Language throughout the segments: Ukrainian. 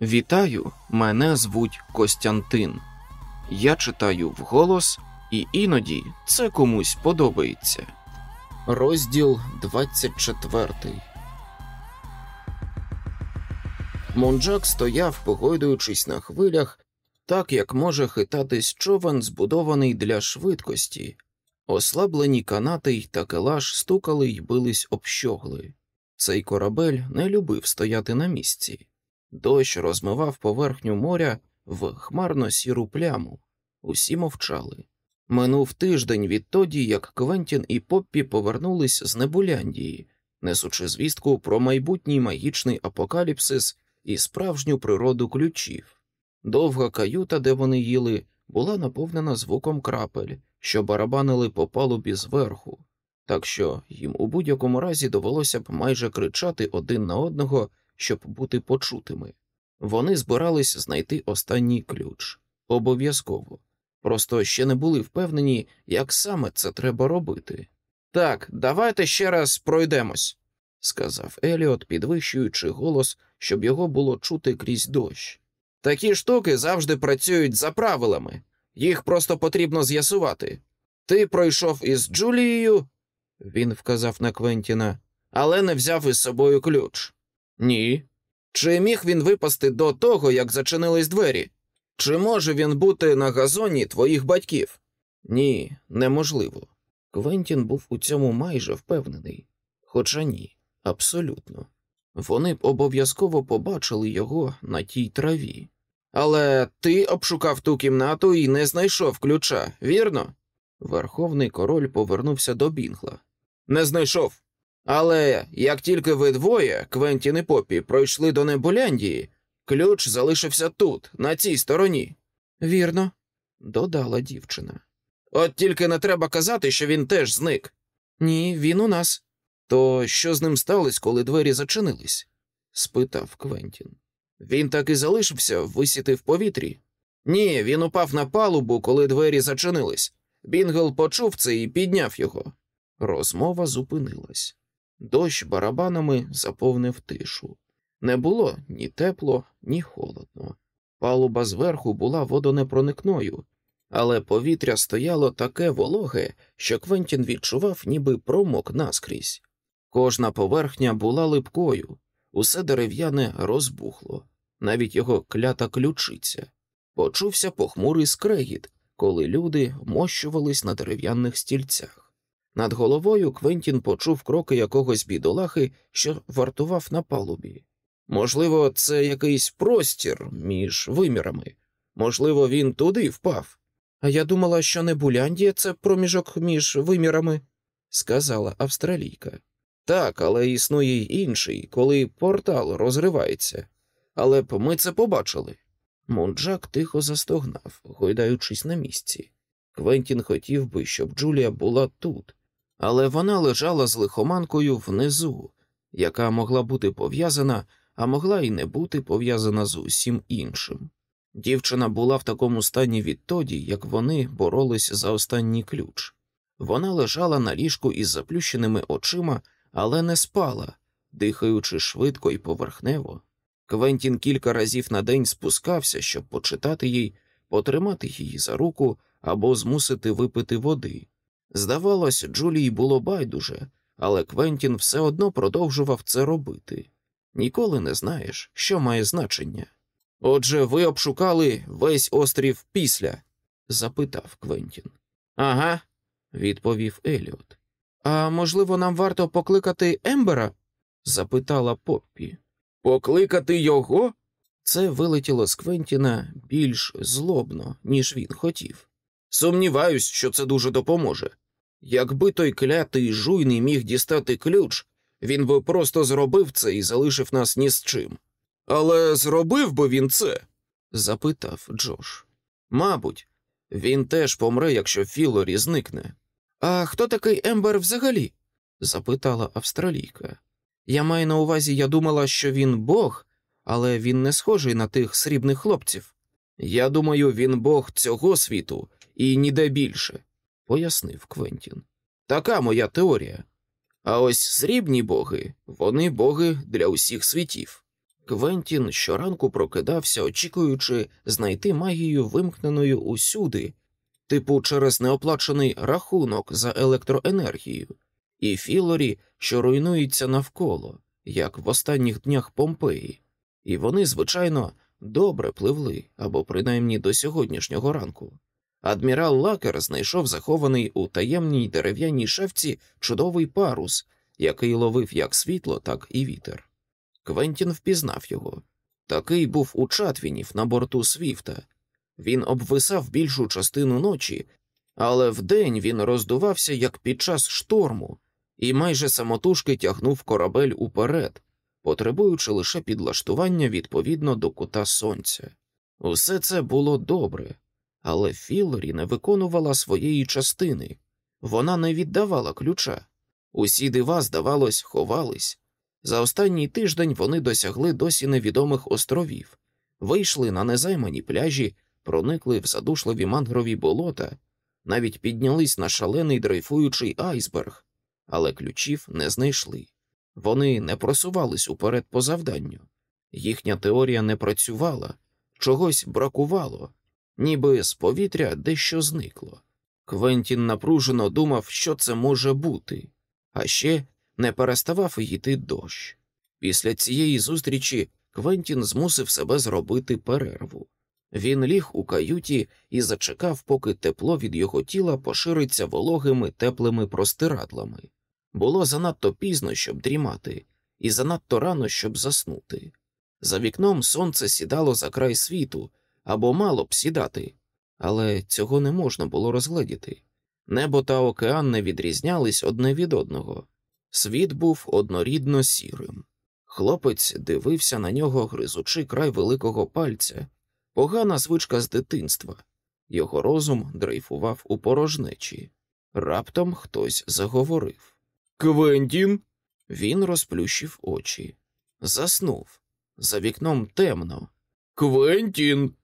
Вітаю, мене звуть Костянтин. Я читаю вголос, і іноді це комусь подобається. Розділ 24 Монджак стояв, погойдуючись на хвилях, так як може хитатись човен, збудований для швидкості. Ослаблені канати й такелаж стукали й бились об щогли. Цей корабель не любив стояти на місці. Дощ розмивав поверхню моря в хмарно сіру пляму. Усі мовчали. Минув тиждень відтоді, як Квентін і Поппі повернулись з Небуляндії, несучи звістку про майбутній магічний апокаліпсис і справжню природу ключів. Довга каюта, де вони їли, була наповнена звуком крапель, що барабанили по палубі зверху, так що їм у будь-якому разі довелося б майже кричати один на одного, щоб бути почутими. Вони збирались знайти останній ключ обов'язково, просто ще не були впевнені, як саме це треба робити. Так, давайте ще раз пройдемось, сказав Еліот, підвищуючи голос, щоб його було чути крізь дощ. Такі штуки завжди працюють за правилами, їх просто потрібно з'ясувати. Ти пройшов із Джулією, він вказав на Квентіна, але не взяв із собою ключ. Ні. Чи міг він випасти до того, як зачинились двері? Чи може він бути на газоні твоїх батьків? Ні, неможливо. Квентін був у цьому майже впевнений. Хоча ні, абсолютно. Вони б обов'язково побачили його на тій траві. Але ти обшукав ту кімнату і не знайшов ключа, вірно? Верховний король повернувся до Бінгла. Не знайшов. Але як тільки ви двоє, Квентін і Попі, пройшли до Небуляндії, ключ залишився тут, на цій стороні. Вірно, додала дівчина. От тільки не треба казати, що він теж зник. Ні, він у нас. То що з ним сталося, коли двері зачинились? спитав Квентін. Він так і залишився висіти в повітрі. Ні, він упав на палубу, коли двері зачинились. Бінгл почув це і підняв його. Розмова зупинилась. Дощ барабанами заповнив тишу. Не було ні тепло, ні холодно. Палуба зверху була водонепроникною, але повітря стояло таке вологе, що Квентін відчував, ніби промок наскрізь. Кожна поверхня була липкою, усе дерев'яне розбухло, навіть його клята ключиця. Почувся похмурий скрегіт, коли люди вмощувались на дерев'яних стільцях. Над головою Квентін почув кроки якогось бідолахи, що вартував на палубі. Можливо, це якийсь простір між вимірами, можливо, він туди впав. А я думала, що не Буляндія це проміжок між вимірами, сказала австралійка. Так, але існує й інший, коли портал розривається. Але б ми це побачили. Мунджак тихо застогнав, гойдаючись на місці. Квентін хотів би, щоб Джулія була тут, але вона лежала з лихоманкою внизу, яка могла бути пов'язана, а могла й не бути пов'язана з усім іншим. Дівчина була в такому стані відтоді, як вони боролись за останній ключ. Вона лежала на ліжку із заплющеними очима, але не спала, дихаючи швидко і поверхнево. Квентін кілька разів на день спускався, щоб почитати їй, потримати її за руку або змусити випити води. Здавалось, Джулії було байдуже, але Квентін все одно продовжував це робити. Ніколи не знаєш, що має значення. Отже, ви обшукали весь острів після? запитав Квентін. Ага, відповів Еліот. А можливо, нам варто покликати Ембера? запитала Поппі. Покликати його? Це вилетіло з Квентіна більш злобно, ніж він хотів. Сумніваюсь, що це дуже допоможе. Якби той клятий жуйний міг дістати ключ, він би просто зробив це і залишив нас ні з чим. Але зробив би він це? запитав Джош. Мабуть, він теж помре, якщо Філорі зникне. А хто такий Ембер взагалі? запитала австралійка. Я маю на увазі, я думала, що він бог, але він не схожий на тих срібних хлопців. Я думаю, він бог цього світу і ніде більше, пояснив Квентін. Така моя теорія. А ось срібні боги, вони боги для усіх світів. Квентін щоранку прокидався, очікуючи знайти магію вимкненою усюди, типу через неоплачений рахунок за електроенергію, і Філорі, що руйнується навколо, як в останніх днях Помпеї, і вони, звичайно, добре пливли або принаймні до сьогоднішнього ранку. Адмірал Лакер знайшов захований у таємній дерев'яній шефці чудовий парус, який ловив як світло, так і вітер. Квентін впізнав його. Такий був у Чатвінів на борту Свіфта. Він обвисав більшу частину ночі, але вдень він роздувався як під час шторму, і майже самотужки тягнув корабель уперед, потребуючи лише підлаштування відповідно до кута сонця. Усе це було добре, але Філорі не виконувала своєї частини, вона не віддавала ключа. Усі дива, здавалось, ховались. За останній тиждень вони досягли досі невідомих островів, вийшли на незаймані пляжі, проникли в задушливі мангрові болота, навіть піднялись на шалений дрейфуючий айсберг, але ключів не знайшли. Вони не просувались уперед по завданню. Їхня теорія не працювала, чогось бракувало, ніби з повітря дещо зникло. Квентін напружено думав, що це може бути, а ще не переставав йти дощ. Після цієї зустрічі Квентін змусив себе зробити перерву. Він ліг у каюті і зачекав, поки тепло від його тіла пошириться вологими теплими простирадлами. Було занадто пізно, щоб дрімати, і занадто рано, щоб заснути. За вікном сонце сідало за край світу або мало б сідати, але цього не можна було розгледіти. Небо та океан не відрізнялись одне від одного. Світ був однорідно сірим. Хлопець дивився на нього, гризучи край великого пальця, погана звичка з дитинства. Його розум дрейфував у порожнечі. Раптом хтось заговорив. Квентін. Він розплющив очі. Заснув. За вікном темно. Квентін.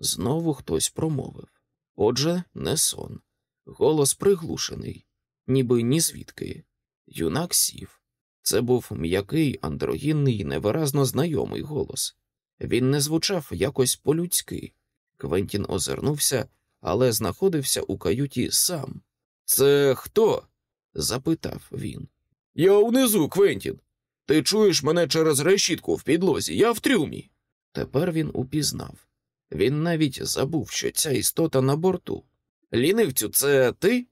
Знову хтось промовив. Отже, не сон. Голос приглушений, ніби ні звідки. Юнак сів. Це був м'який, андрогінний, невиразно знайомий голос. Він не звучав якось по-людськи. Квентін озирнувся, але знаходився у каюті сам. Це хто? запитав він. Я унизу, Квентін. Ти чуєш мене через решітку в підлозі, я в трюмі. Тепер він упізнав. Він навіть забув, що ця істота на борту. Лінивцю, це ти?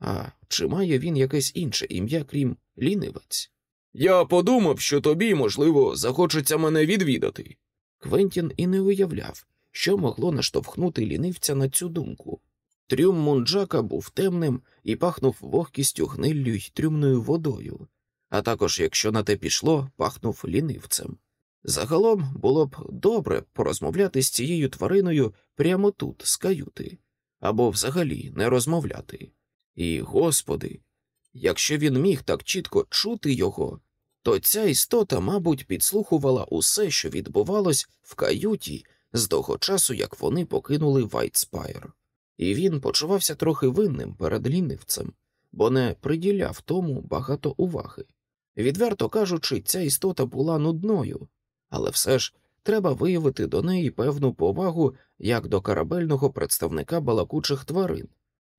А чи має він якесь інше ім'я, крім лінивець? Я подумав, що тобі, можливо, захочеться мене відвідати. Квентін і не уявляв, що могло наштовхнути лінивця на цю думку. Трюм Мунджака був темним і пахнув вогкістю гниллю й трюмною водою, а також, якщо на те пішло, пахнув лінивцем. Загалом було б добре порозмовляти з цією твариною прямо тут, з каюти, або взагалі не розмовляти. І, господи, якщо він міг так чітко чути його, то ця істота, мабуть, підслухувала усе, що відбувалось в каюті з того часу, як вони покинули Вайтспайр. І він почувався трохи винним перед лінивцем, бо не приділяв тому багато уваги. Відверто кажучи, ця істота була нудною, але все ж треба виявити до неї певну повагу як до корабельного представника балакучих тварин.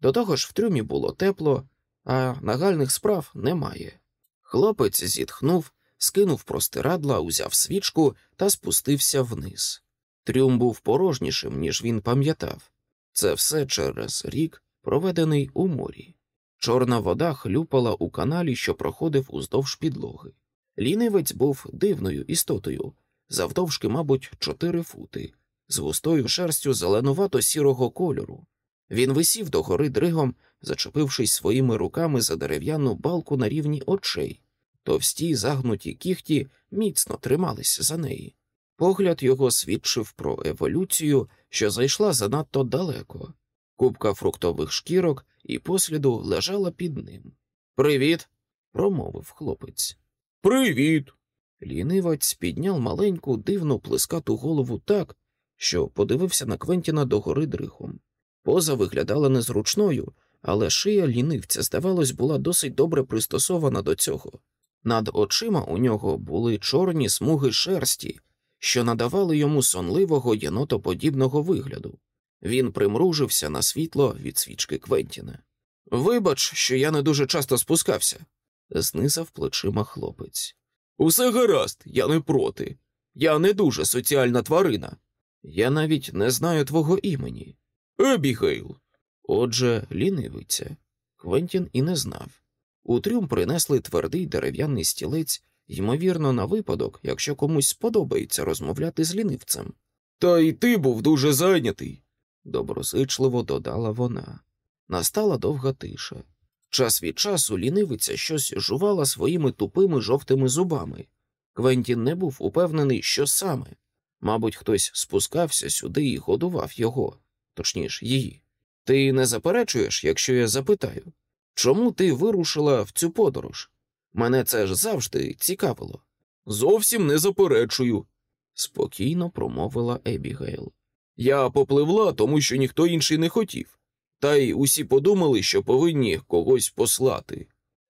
До того ж в трюмі було тепло, а нагальних справ немає. Хлопець зітхнув, скинув простирадла, узяв свічку та спустився вниз. Трюм був порожнішим, ніж він пам'ятав. Це все через рік, проведений у морі. Чорна вода хлюпала у каналі, що проходив уздовж підлоги. Лінивець був дивною істотою, завдовжки, мабуть, чотири фути, з густою шерстю зеленувато сірого кольору. Він висів догори дригом, зачепившись своїми руками за дерев'яну балку на рівні очей. Товсті загнуті кіхті міцно тримались за неї. Погляд його свідчив про еволюцію, що зайшла занадто далеко. Купка фруктових шкірок і посліду лежала під ним. Привіт, промовив хлопець. Привіт. Лінивець підняв маленьку дивну плескату голову так, що подивився на Квентіна догори дрихом. Поза виглядала незручною, але шия лінивця, здавалось, була досить добре пристосована до цього. Над очима у нього були чорні смуги шерсті, що надавали йому сонливого єнотоподібного вигляду. Він примружився на світло від свічки Квентіна. Вибач, що я не дуже часто спускався, знизав плечима хлопець. Усе гаразд, я не проти. Я не дуже соціальна тварина. Я навіть не знаю твого імені. Ебігейл. Отже, лінивиця. Квентін і не знав. У трюм принесли твердий дерев'яний стілець, ймовірно, на випадок, якщо комусь сподобається розмовляти з лінивцем. Та й ти був дуже зайнятий, доброзичливо додала вона. Настала довга тиша. Час від часу лінивиця щось жувала своїми тупими жовтими зубами. Квентін не був упевнений, що саме. Мабуть, хтось спускався сюди і годував його, точніше, її. Ти не заперечуєш, якщо я запитаю, чому ти вирушила в цю подорож? Мене це ж завжди цікавило. Зовсім не заперечую, спокійно промовила Ебігейл. Я попливла, тому що ніхто інший не хотів, та й усі подумали, що повинні когось послати.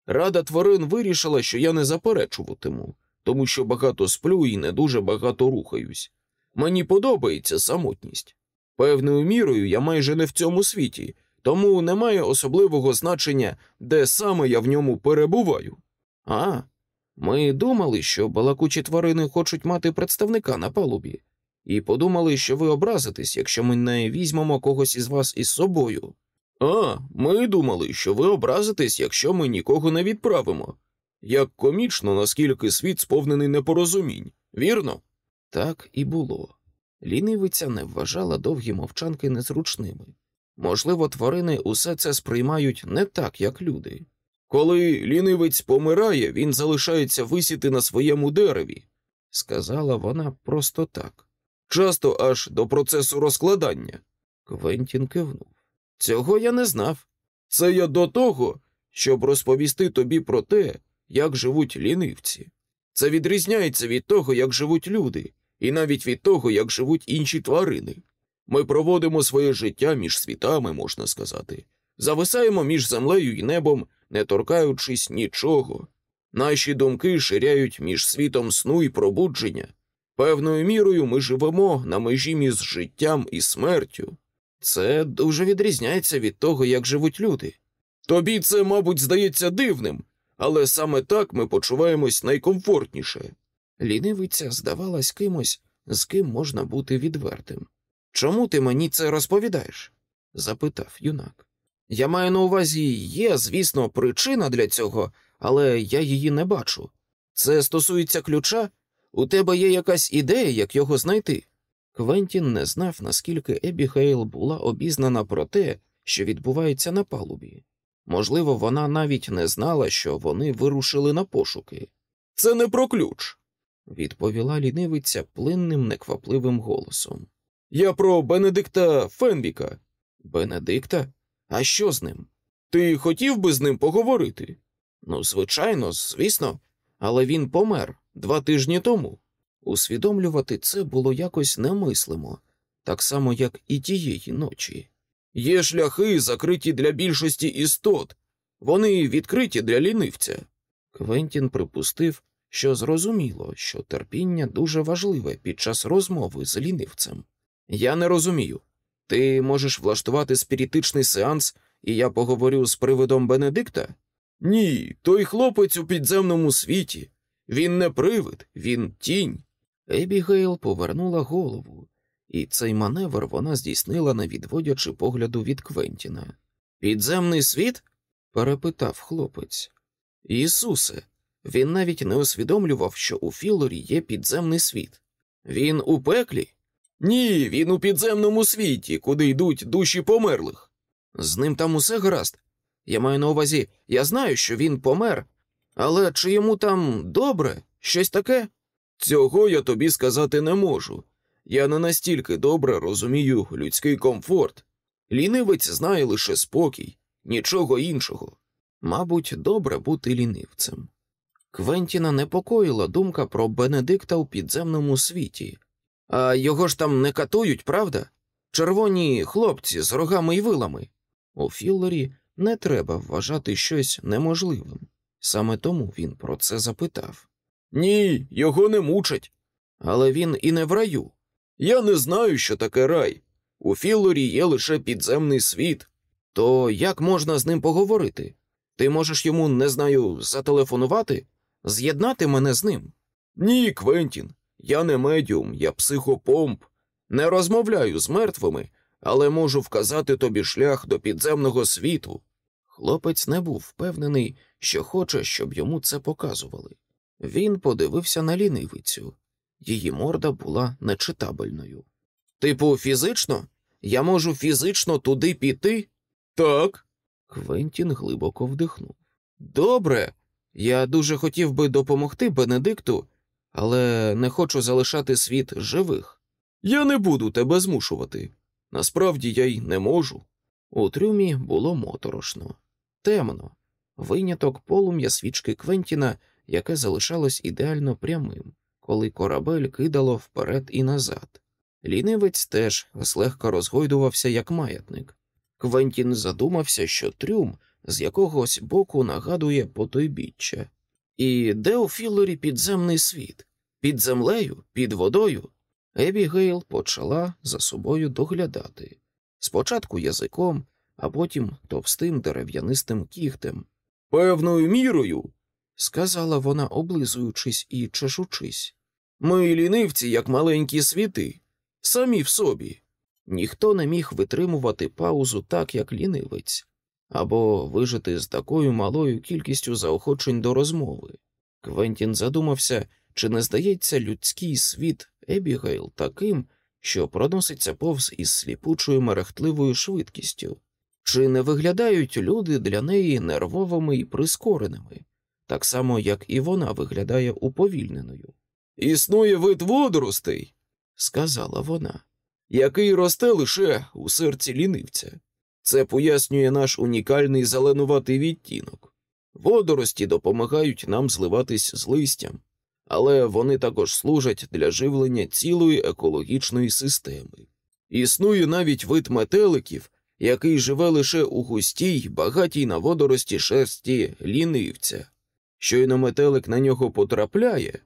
Рада тварин вирішила, що я не заперечуватиму, тому що багато сплю і не дуже багато рухаюсь. Мені подобається самотність. Певною мірою я майже не в цьому світі, тому немає особливого значення, де саме я в ньому перебуваю. А, ми думали, що балакучі тварини хочуть мати представника на палубі, і подумали, що ви образитесь, якщо ми не візьмемо когось із вас із собою. А, ми думали, що ви образитесь, якщо ми нікого не відправимо. Як комічно, наскільки світ сповнений непорозумінь, вірно? Так і було. Лінивиця не вважала довгі мовчанки незручними. Можливо, тварини усе це сприймають не так, як люди. Коли лінивець помирає, він залишається висіти на своєму дереві, сказала вона просто так. Часто аж до процесу розкладання. Квентін кивнув. Цього я не знав. Це я до того, щоб розповісти тобі про те, як живуть лінивці. Це відрізняється від того, як живуть люди, і навіть від того, як живуть інші тварини. Ми проводимо своє життя між світами, можна сказати, зависаємо між землею і небом, не торкаючись нічого. Наші думки ширяють між світом сну і пробудження. Певною мірою ми живемо на межі між життям і смертю. Це дуже відрізняється від того, як живуть люди. Тобі це, мабуть, здається дивним, але саме так ми почуваємось найкомфортніше. Лінивиця здавалась кимось, з ким можна бути відвертим. Чому ти мені це розповідаєш? запитав юнак. Я маю на увазі, є, звісно, причина для цього, але я її не бачу. Це стосується ключа, у тебе є якась ідея, як його знайти. Квентін не знав, наскільки Ебігейл була обізнана про те, що відбувається на палубі. Можливо, вона навіть не знала, що вони вирушили на пошуки. Це не про ключ, відповіла лінивиця плинним, неквапливим голосом. Я про Бенедикта Фенвіка. Бенедикта? А що з ним? Ти хотів би з ним поговорити? Ну, звичайно, звісно, але він помер два тижні тому. Усвідомлювати це було якось немислимо, так само, як і тієї ночі. Є шляхи, закриті для більшості істот, вони відкриті для лінивця. Квентін припустив, що зрозуміло, що терпіння дуже важливе під час розмови з лінивцем. Я не розумію. Ти можеш влаштувати спіритичний сеанс, і я поговорю з привидом Бенедикта? Ні, той хлопець у підземному світі. Він не привид, він тінь. Ебігейл повернула голову, і цей маневр вона здійснила, не відводячи погляду від Квентіна. Підземний світ? перепитав хлопець. Ісусе, він навіть не усвідомлював, що у Філорі є підземний світ. Він у пеклі? Ні, він у підземному світі, куди йдуть душі померлих. З ним там усе гаразд. Я маю на увазі, я знаю, що він помер, але чи йому там добре, щось таке? Цього я тобі сказати не можу. Я не настільки добре розумію людський комфорт. Лінивець знає лише спокій, нічого іншого. Мабуть, добре бути лінивцем. Квентіна непокоїла думка про Бенедикта у підземному світі. А його ж там не катують, правда? Червоні хлопці з рогами й вилами. У Філлері не треба вважати щось неможливим. Саме тому він про це запитав. Ні, його не мучать. Але він і не в раю. Я не знаю, що таке рай. У Філорі є лише підземний світ. То як можна з ним поговорити? Ти можеш йому, не знаю, зателефонувати, з'єднати мене з ним? Ні, Квентін, я не медіум, я психопомп. Не розмовляю з мертвими, але можу вказати тобі шлях до підземного світу. Хлопець не був впевнений, що хоче, щоб йому це показували. Він подивився на лінивицю. Її морда була нечитабельною. Типу, фізично? Я можу фізично туди піти? Так. Квентін глибоко вдихнув. Добре. Я дуже хотів би допомогти Бенедикту, але не хочу залишати світ живих. Я не буду тебе змушувати. Насправді я й не можу. У трюмі було моторошно, темно, виняток полум'я свічки Квентіна, яке залишалось ідеально прямим, коли корабель кидало вперед і назад. Лінивець теж злегка розгойдувався, як маятник. Квентін задумався, що трюм з якогось боку нагадує потойбіччя. І де у Філорі підземний світ? Під землею, під водою? Ебігейл почала за собою доглядати спочатку язиком, а потім товстим дерев'янистим кігтем. Певною мірою, сказала вона, облизуючись і чешучись. Ми лінивці, як маленькі світи, самі в собі. Ніхто не міг витримувати паузу так, як лінивець, або вижити з такою малою кількістю заохочень до розмови. Квентін задумався, чи не здається людський світ Ебігейл таким, що проноситься повз із сліпучою мерехтливою швидкістю, чи не виглядають люди для неї нервовими і прискореними, так само, як і вона виглядає уповільненою. Існує вид водоростей, сказала вона, який росте лише у серці лінивця. Це пояснює наш унікальний зеленуватий відтінок. Водорості допомагають нам зливатись з листям, але вони також служать для живлення цілої екологічної системи. Існує навіть вид метеликів, який живе лише у густій, багатій на водорості шерсті лінивця. Щойно метелик на нього потрапляє,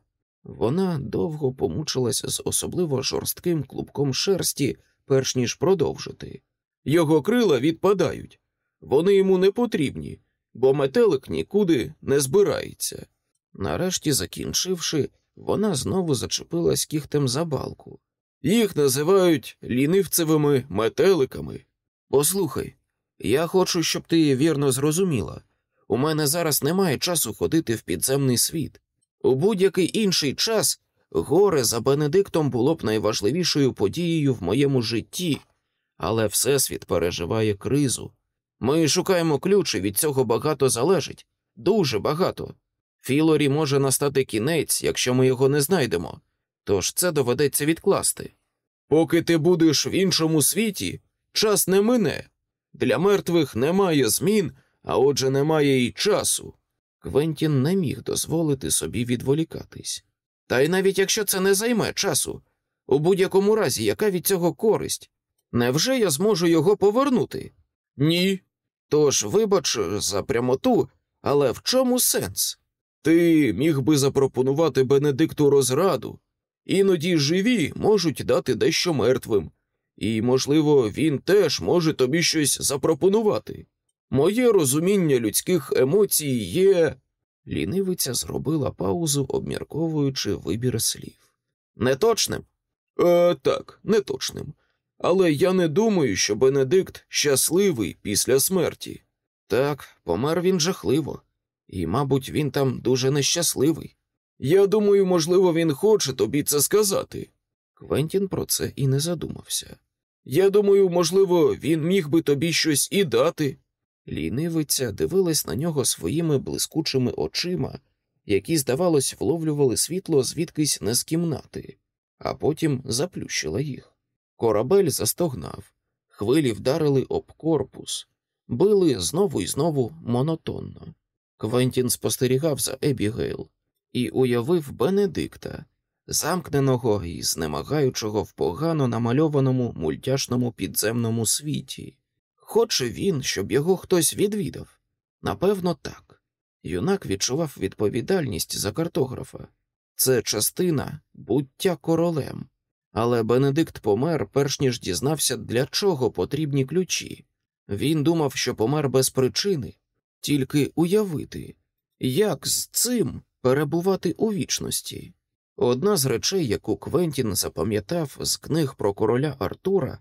вона довго помучилась з особливо жорстким клубком шерсті, перш ніж продовжити. Його крила відпадають, вони йому не потрібні, бо метелик нікуди не збирається. Нарешті, закінчивши, вона знову зачепилась кігтем за балку. Їх називають лінивцевими метеликами. Послухай, я хочу, щоб ти вірно зрозуміла. У мене зараз немає часу ходити в підземний світ. У будь-який інший час горе за Бенедиктом було б найважливішою подією в моєму житті, але Всесвіт переживає кризу. Ми шукаємо ключ, і від цього багато залежить, дуже багато. Філорі може настати кінець, якщо ми його не знайдемо, тож це доведеться відкласти. Поки ти будеш в іншому світі, час не мине. Для мертвих немає змін, а отже, немає й часу. Квентін не міг дозволити собі відволікатись. Та й навіть якщо це не займе часу, у будь-якому разі, яка від цього користь? Невже я зможу його повернути? Ні. Тож, вибач за прямоту, але в чому сенс? Ти міг би запропонувати Бенедикту розраду, іноді живі можуть дати дещо мертвим, і, можливо, він теж може тобі щось запропонувати. Моє розуміння людських емоцій є. Лінивиця зробила паузу, обмірковуючи вибір слів. Неточним? Е, так, неточним. Але я не думаю, що Бенедикт щасливий після смерті. Так, помер він жахливо, і, мабуть, він там дуже нещасливий. Я думаю, можливо, він хоче тобі це сказати. Квентін про це і не задумався. Я думаю, можливо, він міг би тобі щось і дати. Лінивиця дивилась на нього своїми блискучими очима, які, здавалось, вловлювали світло звідкись не з кімнати, а потім заплющила їх. Корабель застогнав, хвилі вдарили об корпус, били знову і знову монотонно. Квентін спостерігав за Ебігейл і уявив Бенедикта, замкненого і знемагаючого в погано намальованому мультяшному підземному світі. Хоче він, щоб його хтось відвідав? Напевно, так. Юнак відчував відповідальність за картографа. це частина буття королем. Але Бенедикт помер, перш ніж дізнався, для чого потрібні ключі. Він думав, що помер без причини, тільки уявити, як з цим перебувати у вічності. Одна з речей, яку Квентін запам'ятав з книг про короля Артура,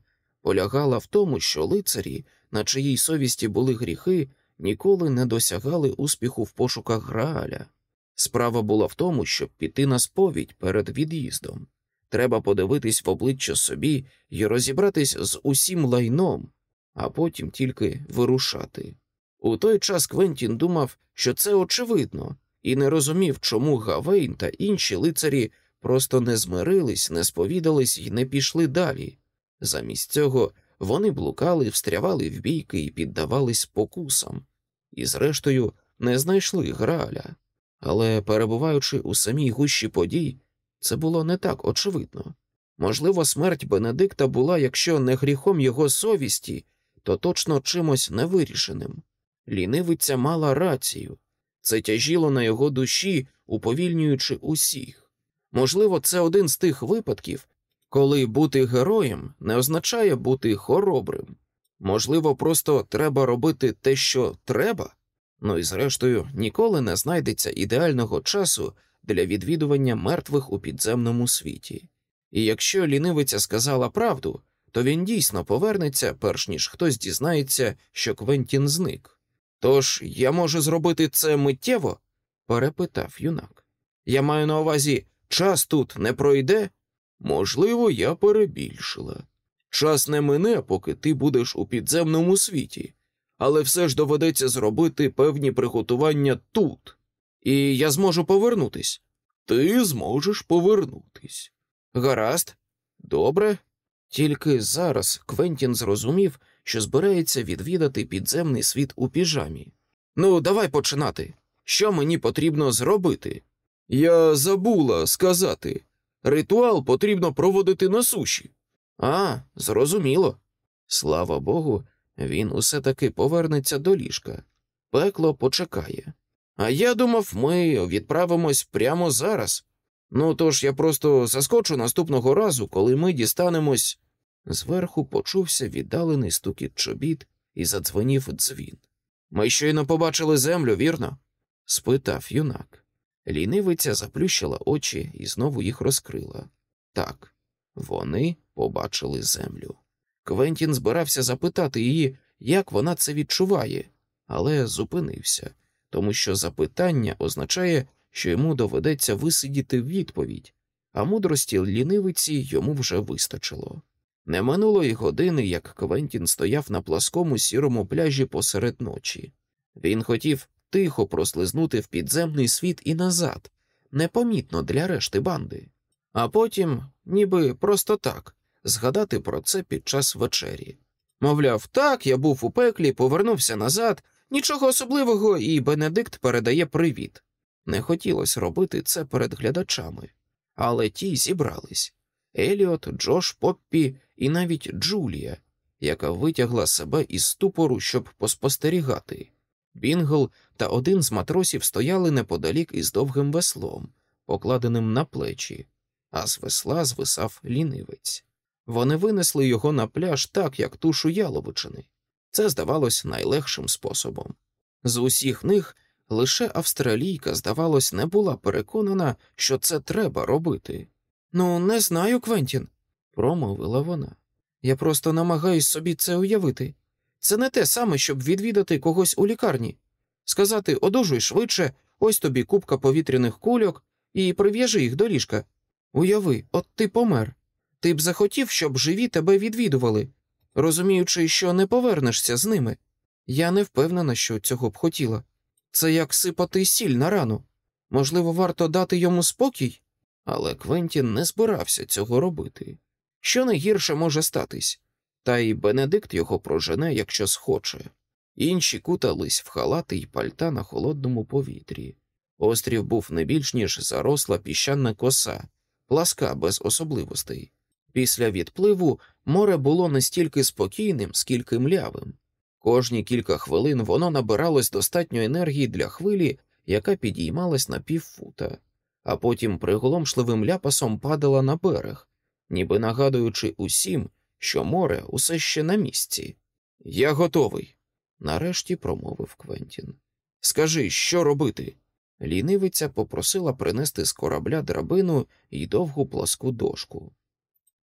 полягала в тому, що лицарі, на чиїй совісті були гріхи, ніколи не досягали успіху в пошуках Грааля. Справа була в тому, щоб піти на сповідь перед від'їздом. Треба подивитись в обличчя собі і розібратись з усім лайном, а потім тільки вирушати. У той час Квентін думав, що це очевидно, і не розумів, чому Гавейн та інші лицарі просто не змирились, не сповідались і не пішли далі. Замість цього вони блукали, встрявали в бійки і піддавались покусам, і, зрештою, не знайшли граля. Але, перебуваючи у самій гущі подій, це було не так очевидно. Можливо, смерть Бенедикта була, якщо не гріхом його совісті, то точно чимось невирішеним. Лінивиця мала рацію, це тяжіло на його душі, уповільнюючи усіх. Можливо, це один з тих випадків, коли бути героєм не означає бути хоробрим. Можливо, просто треба робити те, що треба. Ну і зрештою, ніколи не знайдеться ідеального часу для відвідування мертвих у підземному світі. І якщо лінивиця сказала правду, то він дійсно повернеться, перш ніж хтось дізнається, що Квентін зник. Тож я можу зробити це миттєво? перепитав юнак. Я маю на увазі, час тут не пройде? Можливо, я перебільшила. Час не мине, поки ти будеш у підземному світі, але все ж доведеться зробити певні приготування тут, і я зможу повернутись. Ти зможеш повернутись. Гаразд, добре. Тільки зараз Квентін зрозумів, що збирається відвідати підземний світ у піжамі. Ну, давай починати. Що мені потрібно зробити? Я забула сказати. Ритуал потрібно проводити на суші. А, зрозуміло. Слава Богу, він усе таки повернеться до ліжка. Пекло почекає. А я думав, ми відправимось прямо зараз. Ну тож я просто заскочу наступного разу, коли ми дістанемось. Зверху почувся віддалений стукіт чобіт і задзвонів дзвін. Ми щойно побачили землю, вірно? спитав юнак. Лінивиця заплющила очі і знову їх розкрила. Так, вони побачили землю. Квентін збирався запитати її, як вона це відчуває, але зупинився, тому що запитання означає, що йому доведеться висидіти відповідь, а мудрості лінивиці йому вже вистачило. Не минуло й години, як Квентін стояв на пласкому сірому пляжі посеред ночі. Він хотів тихо прослизнути в підземний світ і назад, непомітно для решти банди, а потім, ніби просто так, згадати про це під час вечері. Мовляв, так, я був у пеклі, повернувся назад, нічого особливого, і Бенедикт передає привіт. Не хотілося робити це перед глядачами, але ті зібрались Еліот, Джош, Поппі і навіть Джулія, яка витягла себе із ступору, щоб поспостерігати. Бінгл та один з матросів стояли неподалік із довгим веслом, покладеним на плечі, а з весла звисав лінивець. Вони винесли його на пляж так, як тушу яловичини. Це здавалось найлегшим способом. З усіх них лише австралійка, здавалось, не була переконана, що це треба робити. Ну, не знаю, Квентін, промовила вона. Я просто намагаюсь собі це уявити. Це не те саме, щоб відвідати когось у лікарні, сказати одужуй швидше, ось тобі купка повітряних кульок і прив'яжи їх до ліжка. Уяви, от ти помер. Ти б захотів, щоб живі тебе відвідували, розуміючи, що не повернешся з ними. Я не впевнена, що цього б хотіла. Це як сипати сіль на рану. Можливо, варто дати йому спокій, але Квентін не збирався цього робити. Що найгірше може статись, та й Бенедикт його прожене, якщо схоче. Інші кутались в халати й пальта на холодному повітрі. Острів був не більш ніж заросла піщана коса, пласка без особливостей. Після відпливу море було не стільки спокійним, скільки млявим. Кожні кілька хвилин воно набиралось достатньо енергії для хвилі, яка підіймалась на півфута, а потім приголомшливим ляпасом падала на берег, ніби нагадуючи усім, що море усе ще на місці. Я готовий, нарешті промовив Квентін. Скажи, що робити? Лінивиця попросила принести з корабля драбину і довгу пласку дошку.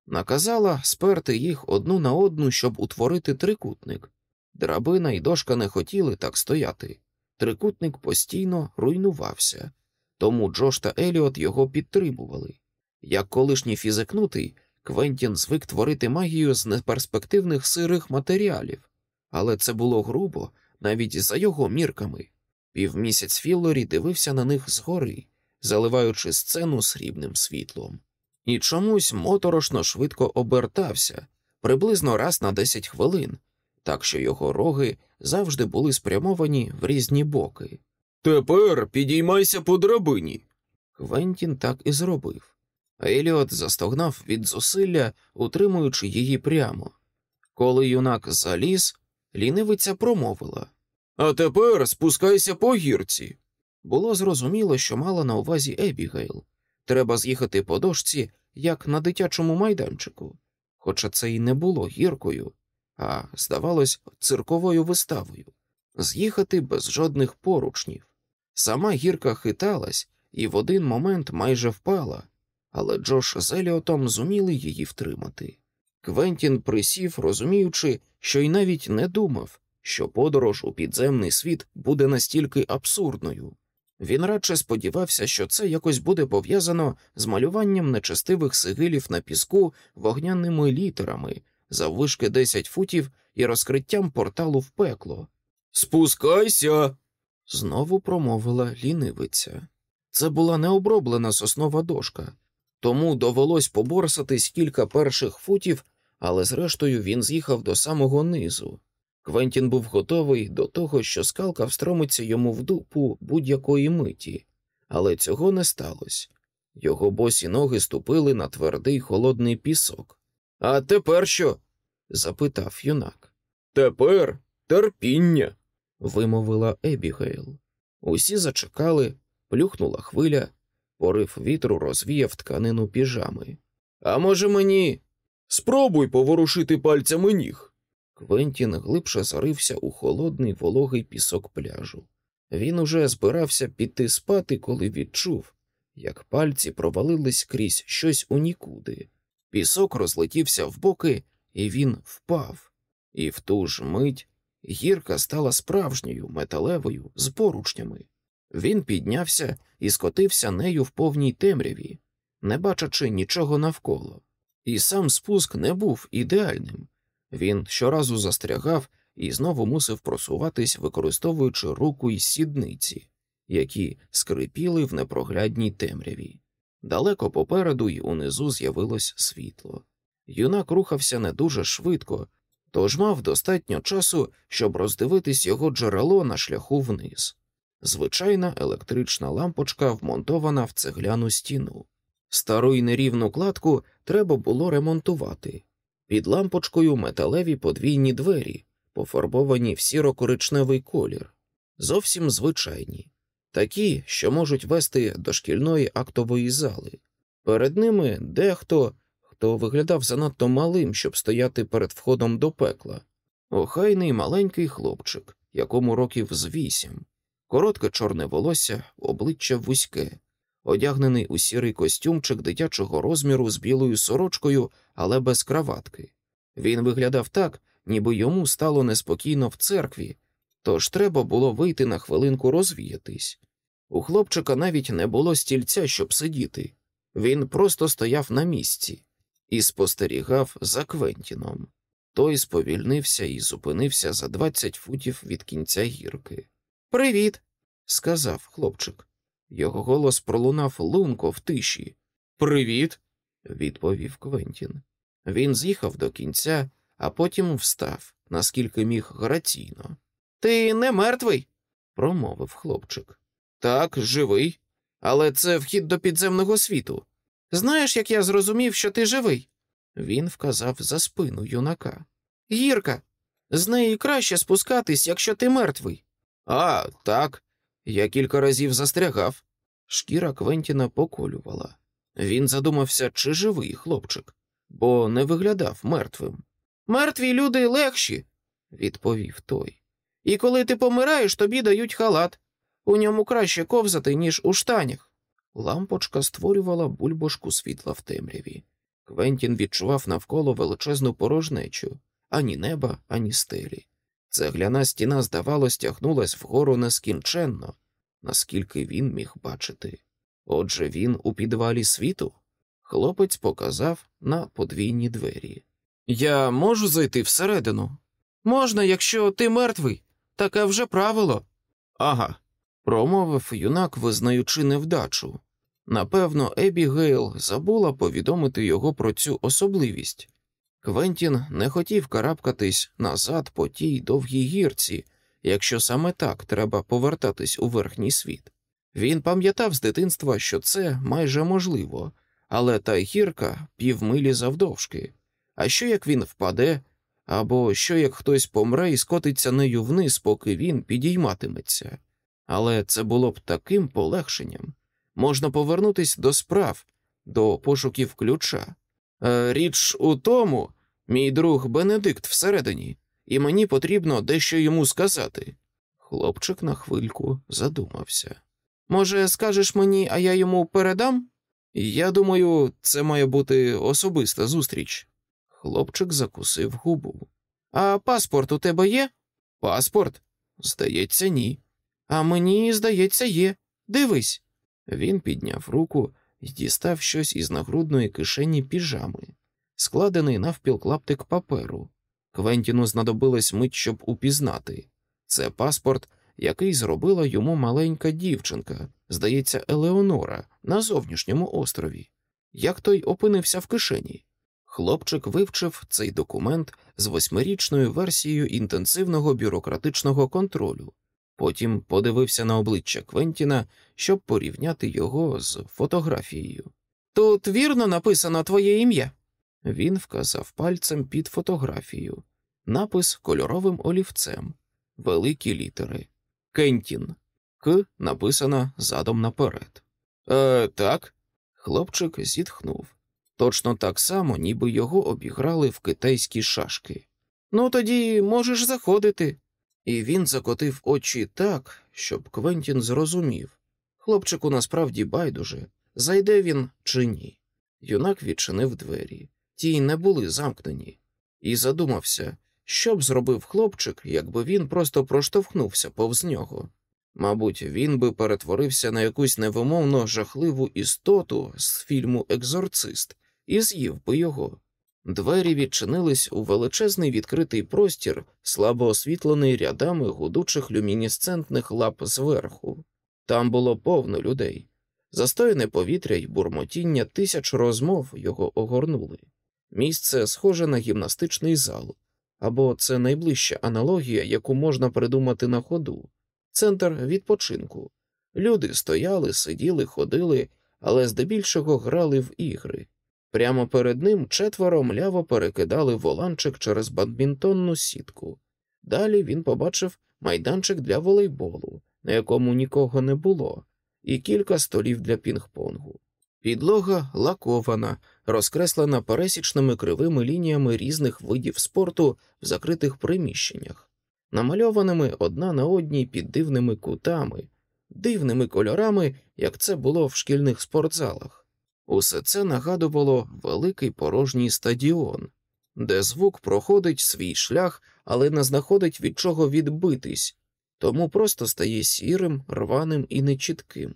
Наказала сперти їх одну на одну, щоб утворити трикутник. Драбина і дошка не хотіли так стояти. Трикутник постійно руйнувався, тому Джош та Еліот його підтримували. Як колишній фізикнутий, Квентін звик творити магію з неперспективних сирих матеріалів, але це було грубо навіть за його мірками. Півмісяць Філлорі дивився на них згори, заливаючи сцену срібним світлом, і чомусь моторошно швидко обертався приблизно раз на десять хвилин, так що його роги завжди були спрямовані в різні боки. Тепер підіймайся по драбині. Квентін так і зробив. Еліот застогнав від зусилля, утримуючи її прямо. Коли юнак заліз, лінивиця промовила А тепер спускайся по гірці. Було зрозуміло, що мала на увазі Ебігейл. Треба з'їхати по дошці, як на дитячому майданчику, хоча це й не було гіркою, а здавалось, цирковою виставою, з'їхати без жодних поручнів. Сама гірка хиталась і в один момент майже впала, але Джош з Еліотом зуміли її втримати. Квентін присів, розуміючи, що й навіть не думав, що подорож у підземний світ буде настільки абсурдною. Він радше сподівався, що це якось буде пов'язано з малюванням нечестивих сигилів на піску вогняними літерами, заввишки 10 футів і розкриттям порталу в пекло. Спускайся. знову промовила лінивиця. Це була необроблена соснова дошка, тому довелось поборсатись кілька перших футів, але зрештою він з'їхав до самого низу. Квентін був готовий до того, що скалка встромиться йому в дупу будь-якої миті, але цього не сталося. Його босі ноги ступили на твердий холодний пісок. А тепер що? запитав юнак. Тепер терпіння, вимовила Ебігейл. Усі зачекали, плюхнула хвиля, порив вітру розвіяв тканину піжами. А може, мені спробуй поворушити пальцями ніг. Квентін глибше зарився у холодний вологий пісок пляжу. Він уже збирався піти спати, коли відчув, як пальці провалились крізь щось у нікуди. Пісок розлетівся в боки, і він впав, і в ту ж мить гірка стала справжньою металевою з поручнями. Він піднявся і скотився нею в повній темряві, не бачачи нічого навколо, і сам спуск не був ідеальним. Він щоразу застрягав і знову мусив просуватись, використовуючи руку й сідниці, які скрипіли в непроглядній темряві. Далеко попереду й унизу з'явилось світло. Юнак рухався не дуже швидко, тож мав достатньо часу, щоб роздивитись його джерело на шляху вниз. Звичайна електрична лампочка вмонтована в цегляну стіну. Стару й нерівну кладку треба було ремонтувати. Під лампочкою металеві подвійні двері, пофарбовані в сіро-коричневий колір, зовсім звичайні, такі, що можуть вести до шкільної актової зали. Перед ними дехто, хто виглядав занадто малим, щоб стояти перед входом до пекла, охайний маленький хлопчик, якому років з вісім, коротке чорне волосся, обличчя вузьке, одягнений у сірий костюмчик дитячого розміру з білою сорочкою, але без краватки. Він виглядав так, ніби йому стало неспокійно в церкві, тож треба було вийти на хвилинку розвіятись. У хлопчика навіть не було стільця, щоб сидіти. Він просто стояв на місці і спостерігав за Квентіном. Той сповільнився і зупинився за двадцять футів від кінця гірки. Привіт, сказав хлопчик. Його голос пролунав лунко в тиші. Привіт, відповів Квентін. Він з'їхав до кінця, а потім встав, наскільки міг граційно. Ти не мертвий? промовив хлопчик. Так, живий, але це вхід до підземного світу. Знаєш, як я зрозумів, що ти живий? Він вказав за спину юнака. Гірка, з неї краще спускатись, якщо ти мертвий. А, так, я кілька разів застрягав. Шкіра Квентіна поколювала. Він задумався, чи живий хлопчик, бо не виглядав мертвим. Мертві люди легші, відповів той. І коли ти помираєш, тобі дають халат. У ньому краще ковзати, ніж у штанях. Лампочка створювала бульбашку світла в темряві. Квентін відчував навколо величезну порожнечу ані неба, ані стелі. Цегляна стіна, здавалось, тягнулась вгору нескінченно, наскільки він міг бачити. Отже, він у підвалі світу. Хлопець показав на подвійні двері. Я можу зайти всередину? Можна, якщо ти мертвий, таке вже правило. Ага, промовив юнак, визнаючи невдачу. Напевно, Ебігейл забула повідомити його про цю особливість. Квентін не хотів карабкатись назад по тій довгій гірці, якщо саме так треба повертатись у верхній світ. Він пам'ятав з дитинства, що це майже можливо, але та гірка півмилі завдовжки. А що як він впаде, або що як хтось помре і скотиться нею вниз, поки він підійматиметься? Але це було б таким полегшенням можна повернутись до справ, до пошуків ключа. Е, річ у тому, мій друг Бенедикт всередині, і мені потрібно дещо йому сказати. Хлопчик на хвильку задумався. Може, скажеш мені, а я йому передам? Я думаю, це має бути особиста зустріч. Хлопчик закусив губу. А паспорт у тебе є? Паспорт? Здається, ні. А мені, здається, є. Дивись. Він підняв руку і дістав щось із нагрудної кишені піжами, складений навпіл клаптик паперу. Квентіну знадобилась мить, щоб упізнати. Це паспорт, який зробила йому маленька дівчинка, здається, Елеонора, на зовнішньому острові. Як той опинився в кишені? Хлопчик вивчив цей документ з восьмирічною версією інтенсивного бюрократичного контролю. Потім подивився на обличчя Квентіна, щоб порівняти його з фотографією. Тут вірно написано твоє ім'я. Він вказав пальцем під фотографію, напис кольоровим олівцем, великі літери. Кентін. К написано задом наперед. «Е, Так. Хлопчик зітхнув. Точно так само, ніби його обіграли в китайські шашки. Ну, тоді можеш заходити і він закотив очі так, щоб Квентін зрозумів хлопчику насправді байдуже, зайде він чи ні. Юнак відчинив двері, ті не були замкнені, і задумався, що б зробив хлопчик, якби він просто проштовхнувся повз нього. Мабуть, він би перетворився на якусь невимовно жахливу істоту з фільму Екзорцист і з'їв би його. Двері відчинились у величезний відкритий простір, слабо освітлений рядами гудучих люмінесцентних лап зверху. Там було повно людей. Застояне повітря й бурмотіння тисяч розмов його огорнули. Місце схоже на гімнастичний зал, або це найближча аналогія, яку можна придумати на ходу, центр відпочинку. Люди стояли, сиділи, ходили, але здебільшого грали в ігри. Прямо перед ним четверо мляво перекидали воланчик через бадмінтонну сітку. Далі він побачив майданчик для волейболу, на якому нікого не було, і кілька столів для пінг-понгу. Підлога лакована, розкреслена пересічними кривими лініями різних видів спорту в закритих приміщеннях, намальованими одна на одній під дивними кутами, дивними кольорами, як це було в шкільних спортзалах. Усе це нагадувало великий порожній стадіон, де звук проходить свій шлях, але не знаходить від чого відбитись, тому просто стає сірим, рваним і нечітким.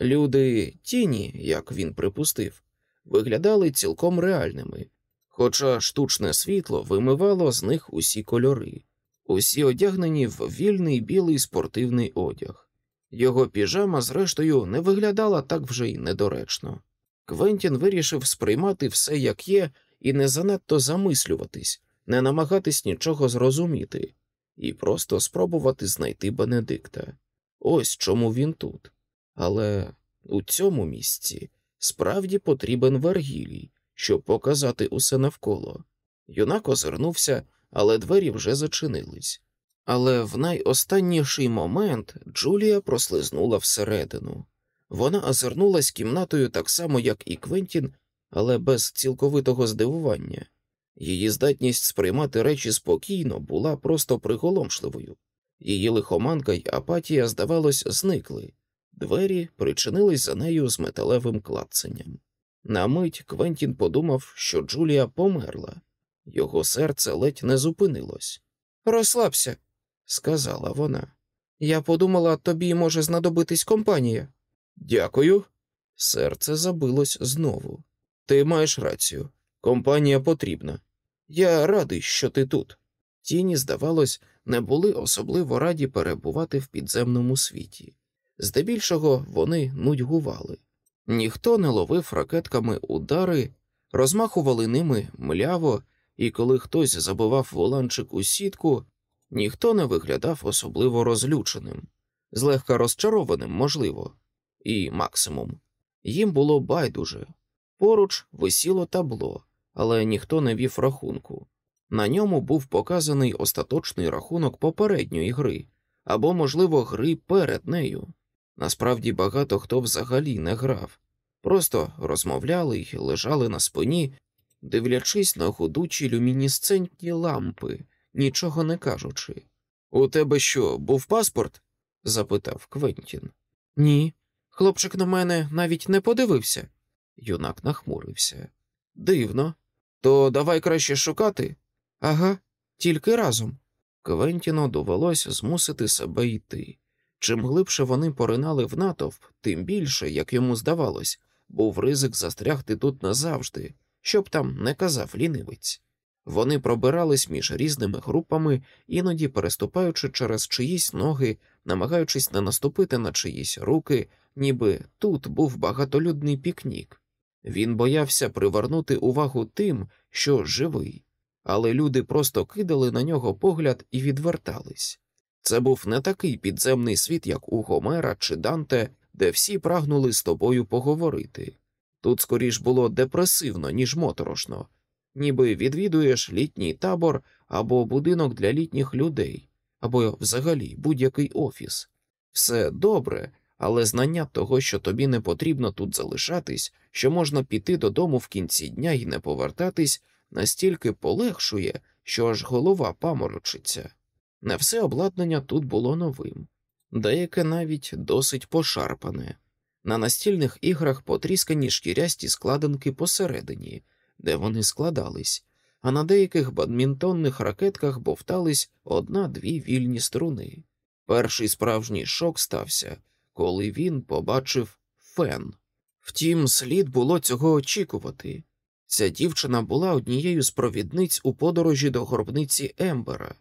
Люди тіні, як він припустив, виглядали цілком реальними, хоча штучне світло вимивало з них усі кольори, усі одягнені в вільний білий спортивний одяг. Його піжама, зрештою, не виглядала так вже й недоречно. Квентін вирішив сприймати все як є, і не занадто замислюватись, не намагатись нічого зрозуміти, і просто спробувати знайти Бенедикта. Ось чому він тут. Але у цьому місці справді потрібен Вергілій, щоб показати усе навколо. Юнак озирнувся, але двері вже зачинились. Але в найостанніший момент Джулія прослизнула всередину. Вона озирнулась кімнатою так само, як і Квентін, але без цілковитого здивування. Її здатність сприймати речі спокійно була просто приголомшливою. Її лихоманка й апатія, здавалось, зникли. Двері причинились за нею з металевим клацанням. На мить Квентін подумав, що Джулія померла. Його серце ледь не зупинилось. Розслабся, сказала вона. Я подумала, тобі може знадобитись компанія. Дякую. Серце забилось знову. Ти маєш рацію. Компанія потрібна. Я радий, що ти тут. Тіні, здавалось, не були особливо раді перебувати в підземному світі. Здебільшого вони нудьгували. Ніхто не ловив ракетками удари, розмахували ними мляво, і коли хтось забивав воланчик у сітку, ніхто не виглядав особливо розлюченим, злегка розчарованим, можливо, і максимум. Їм було байдуже. Поруч висіло табло, але ніхто не вів рахунку. На ньому був показаний остаточний рахунок попередньої гри або, можливо, гри перед нею. Насправді багато хто взагалі не грав, просто розмовляли й лежали на спині, дивлячись на гудучі люмінісцентні лампи, нічого не кажучи. У тебе що, був паспорт? запитав Квентін. Ні. Хлопчик на мене навіть не подивився. Юнак нахмурився. Дивно. То давай краще шукати. Ага, тільки разом. Квентіну довелось змусити себе йти. Чим глибше вони поринали в натовп, тим більше, як йому здавалось, був ризик застрягти тут назавжди, щоб там не казав лінивець. Вони пробирались між різними групами, іноді переступаючи через чиїсь ноги, намагаючись не наступити на чиїсь руки, ніби тут був багатолюдний пікнік. Він боявся привернути увагу тим, що живий, але люди просто кидали на нього погляд і відвертались. Це був не такий підземний світ, як у Гомера чи Данте, де всі прагнули з тобою поговорити. Тут скоріш було депресивно, ніж моторошно, ніби відвідуєш літній табор або будинок для літніх людей, або взагалі будь-який офіс. Все добре, але знання того, що тобі не потрібно тут залишатись, що можна піти додому в кінці дня і не повертатись, настільки полегшує, що аж голова паморочиться. Не все обладнання тут було новим, деяке навіть досить пошарпане. На настільних іграх потріскані шкірясті складинки посередині, де вони складались, а на деяких бадмінтонних ракетках бовтались одна-дві вільні струни. Перший справжній шок стався, коли він побачив фен. Втім, слід було цього очікувати. Ця дівчина була однією з провідниць у подорожі до горбниці Ембера.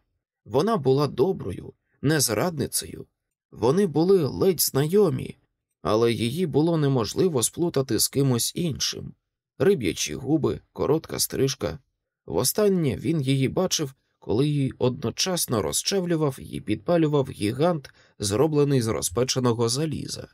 Вона була доброю, не зрадницею. Вони були ледь знайомі, але її було неможливо сплутати з кимось іншим. Риб'ячі губи, коротка стрижка. Востаннє він її бачив, коли її одночасно розчавлював і підпалював гігант, зроблений з розпеченого заліза.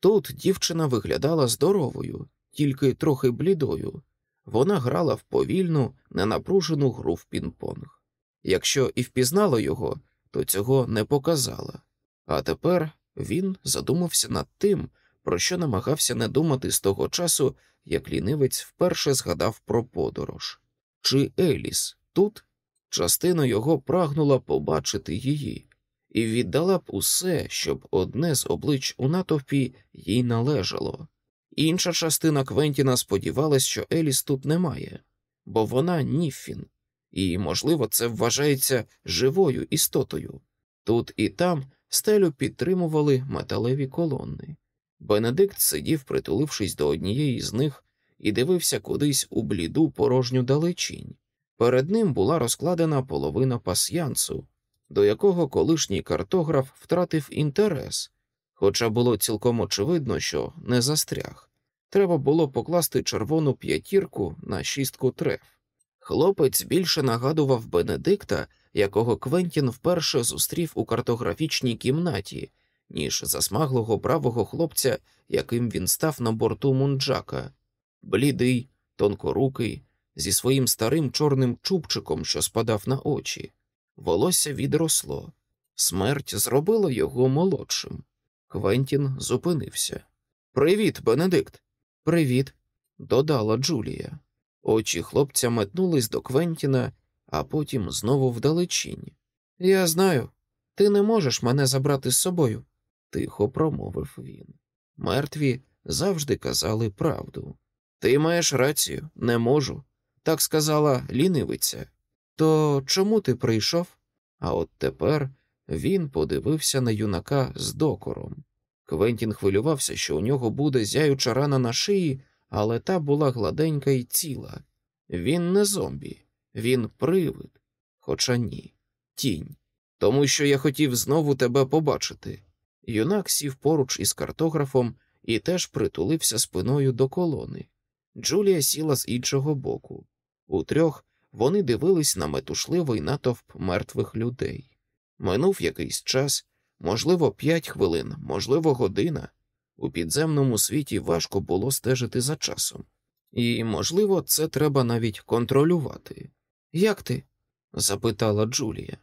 Тут дівчина виглядала здоровою, тільки трохи блідою. Вона грала в повільну, ненапружену гру в пінг-понг. Якщо і впізнала його, то цього не показала. А тепер він задумався над тим, про що намагався не думати з того часу, як лінивець вперше згадав про подорож. Чи Еліс тут? Частина його прагнула побачити її, і віддала б усе, щоб одне з облич у натовпі їй належало. Інша частина Квентіна сподівалась, що Еліс тут немає, бо вона Ніффін, і, можливо, це вважається живою істотою. Тут і там стелю підтримували металеві колони. Бенедикт сидів, притулившись до однієї з них, і дивився кудись у бліду порожню далечінь. Перед ним була розкладена половина пасьянсу, до якого колишній картограф втратив інтерес, хоча було цілком очевидно, що не застряг. Треба було покласти червону п'ятірку на шістку треф. Хлопець більше нагадував Бенедикта, якого Квентін вперше зустрів у картографічній кімнаті, ніж засмаглого бравого хлопця, яким він став на борту мунджака, блідий, тонкорукий, зі своїм старим чорним чубчиком, що спадав на очі. Волосся відросло. Смерть зробила його молодшим. Квентін зупинився. Привіт, Бенедикт. Привіт, додала Джулія. Очі хлопця метнулись до Квентіна, а потім знову вдалечінь. Я знаю, ти не можеш мене забрати з собою, тихо промовив він. Мертві завжди казали правду. Ти маєш рацію, не можу. Так сказала лінивиця. То чому ти прийшов? А от тепер він подивився на юнака з докором. Квентін хвилювався, що у нього буде зяюча рана на шиї, але та була гладенька і ціла. Він не зомбі, він привид, хоча ні, тінь. Тому що я хотів знову тебе побачити. Юнак сів поруч із картографом і теж притулився спиною до колони. Джулія сіла з іншого боку. Утрьох вони дивились на метушливий натовп мертвих людей. Минув якийсь час, можливо, п'ять хвилин, можливо, година. У підземному світі важко було стежити за часом, і, можливо, це треба навіть контролювати. Як ти? запитала Джулія.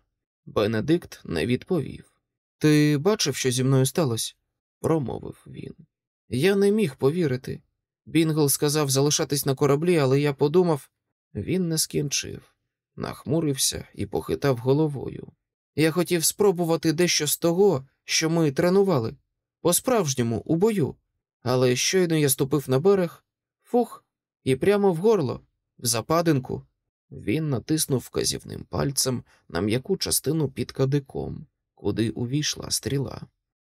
Бенедикт не відповів. Ти бачив, що зі мною сталося? промовив він. Я не міг повірити. Бінгл сказав залишатись на кораблі, але я подумав, він не скінчив, нахмурився і похитав головою. Я хотів спробувати дещо з того, що ми тренували, по-справжньому, у бою, але щойно я ступив на берег, фух, і прямо в горло, в западинку. Він натиснув вказівним пальцем на м'яку частину під кадиком, куди увійшла стріла.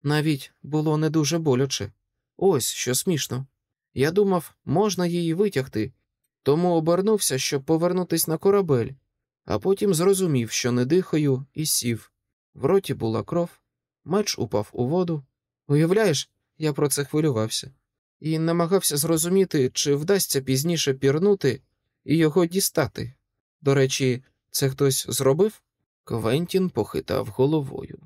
Навіть було не дуже боляче. Ось що смішно. Я думав, можна її витягти, тому обернувся, щоб повернутись на корабель, а потім зрозумів, що не дихаю, і сів. В роті була кров, меч упав у воду. Уявляєш, я про це хвилювався, і намагався зрозуміти, чи вдасться пізніше пірнути і його дістати. До речі, це хтось зробив? Квентін похитав головою.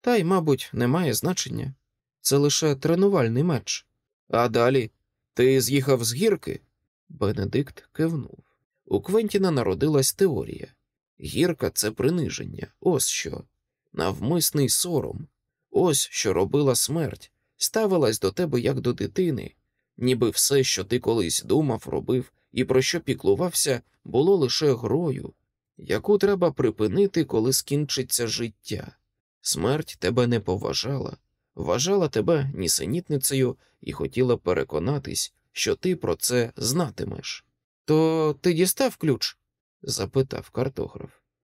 Та й, мабуть, не має значення. Це лише тренувальний меч. А далі ти з'їхав з гірки? Бенедикт кивнув. У Квентіна народилась теорія. Гірка це приниження, ось що, навмисний сором, ось що робила смерть, ставилась до тебе як до дитини, ніби все, що ти колись думав, робив і про що піклувався, було лише грою, яку треба припинити, коли скінчиться життя. Смерть тебе не поважала, вважала тебе нісенітницею і хотіла переконатись, що ти про це знатимеш. То ти дістав ключ? запитав картограф.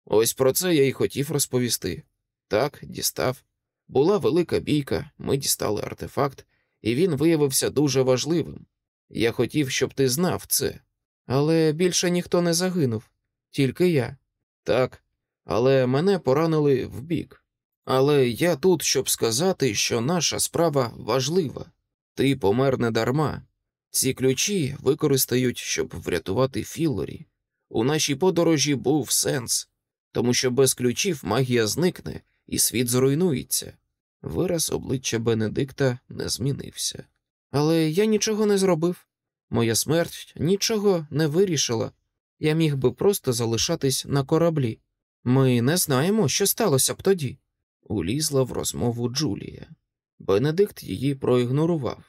Ось про це я й хотів розповісти. Так, дістав. Була велика бійка, ми дістали артефакт, і він виявився дуже важливим. Я хотів, щоб ти знав це. Але більше ніхто не загинув, тільки я. Так, але мене поранили в бік. Але я тут, щоб сказати, що наша справа важлива. Ти помер не дарма. Ці ключі використають, щоб врятувати Філорі. У нашій подорожі був сенс, тому що без ключів магія зникне і світ зруйнується. Вираз обличчя Бенедикта не змінився. Але я нічого не зробив. Моя смерть нічого не вирішила. Я міг би просто залишатись на кораблі. Ми не знаємо, що сталося б тоді. Улізла в розмову Джулія. Бенедикт її проігнорував.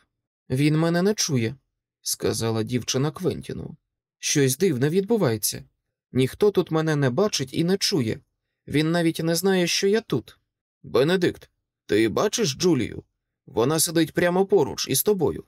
Він мене не чує, сказала дівчина Квентіну. Щось дивне відбувається. Ніхто тут мене не бачить і не чує. Він навіть не знає, що я тут. Бенедикт, ти бачиш Джулію? Вона сидить прямо поруч із тобою?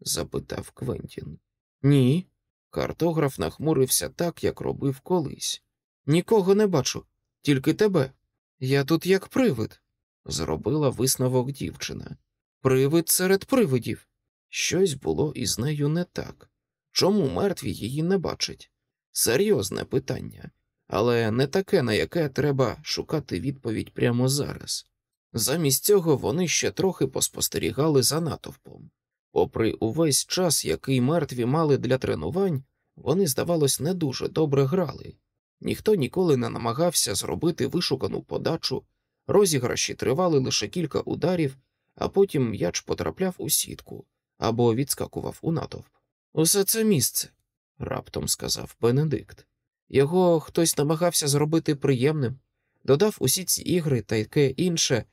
запитав Квентін. Ні. Картограф нахмурився так, як робив колись. Нікого не бачу, тільки тебе. Я тут як привид, зробила висновок дівчина. Привид серед привидів. Щось було із нею не так. Чому мертві її не бачать? Серйозне питання, але не таке, на яке треба шукати відповідь прямо зараз. Замість цього вони ще трохи поспостерігали за натовпом. Попри увесь час, який мертві мали для тренувань, вони, здавалось, не дуже добре грали. Ніхто ніколи не намагався зробити вишукану подачу, розіграші тривали лише кілька ударів, а потім м'яч потрапляв у сітку або відскакував у натовп. Усе це місце, раптом сказав Бенедикт. Його хтось намагався зробити приємним, додав усі ці ігри та яке інше,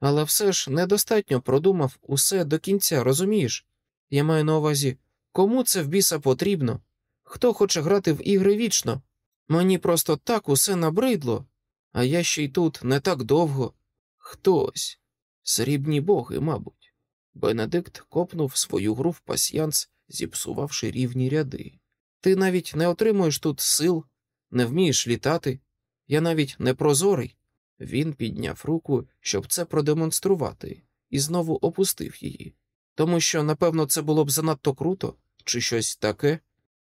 але все ж недостатньо продумав усе до кінця, розумієш? Я маю на увазі, кому це в біса потрібно? Хто хоче грати в ігри вічно? Мені просто так усе набридло, а я ще й тут не так довго. Хтось. Срібні боги, мабуть. Бенедикт копнув свою гру в пасьянс, зіпсувавши рівні ряди. Ти навіть не отримуєш тут сил, не вмієш літати. Я навіть не прозорий. Він підняв руку, щоб це продемонструвати, і знову опустив її. Тому що, напевно, це було б занадто круто, чи щось таке.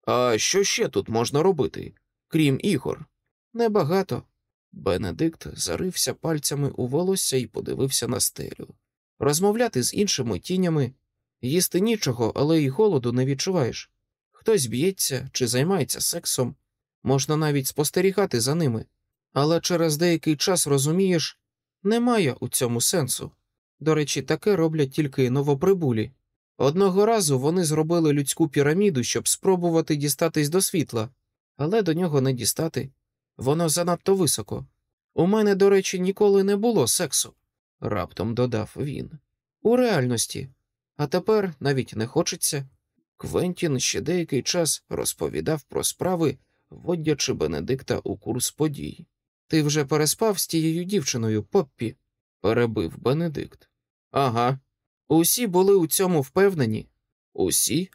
А що ще тут можна робити, крім ігор? Небагато. Бенедикт зарився пальцями у волосся і подивився на стелю. Розмовляти з іншими тінями, їсти нічого, але й голоду не відчуваєш. Хтось б'ється чи займається сексом, можна навіть спостерігати за ними, але через деякий час розумієш, немає у цьому сенсу. До речі, таке роблять тільки новоприбулі. Одного разу вони зробили людську піраміду, щоб спробувати дістатись до світла, але до нього не дістати. Воно занадто високо. У мене, до речі, ніколи не було сексу, раптом додав він. У реальності. А тепер навіть не хочеться. Квентін ще деякий час розповідав про справи, вводячи Бенедикта у курс подій. Ти вже переспав з тією дівчиною, Поппі? перебив Бенедикт. Ага. Усі були у цьому впевнені. Усі?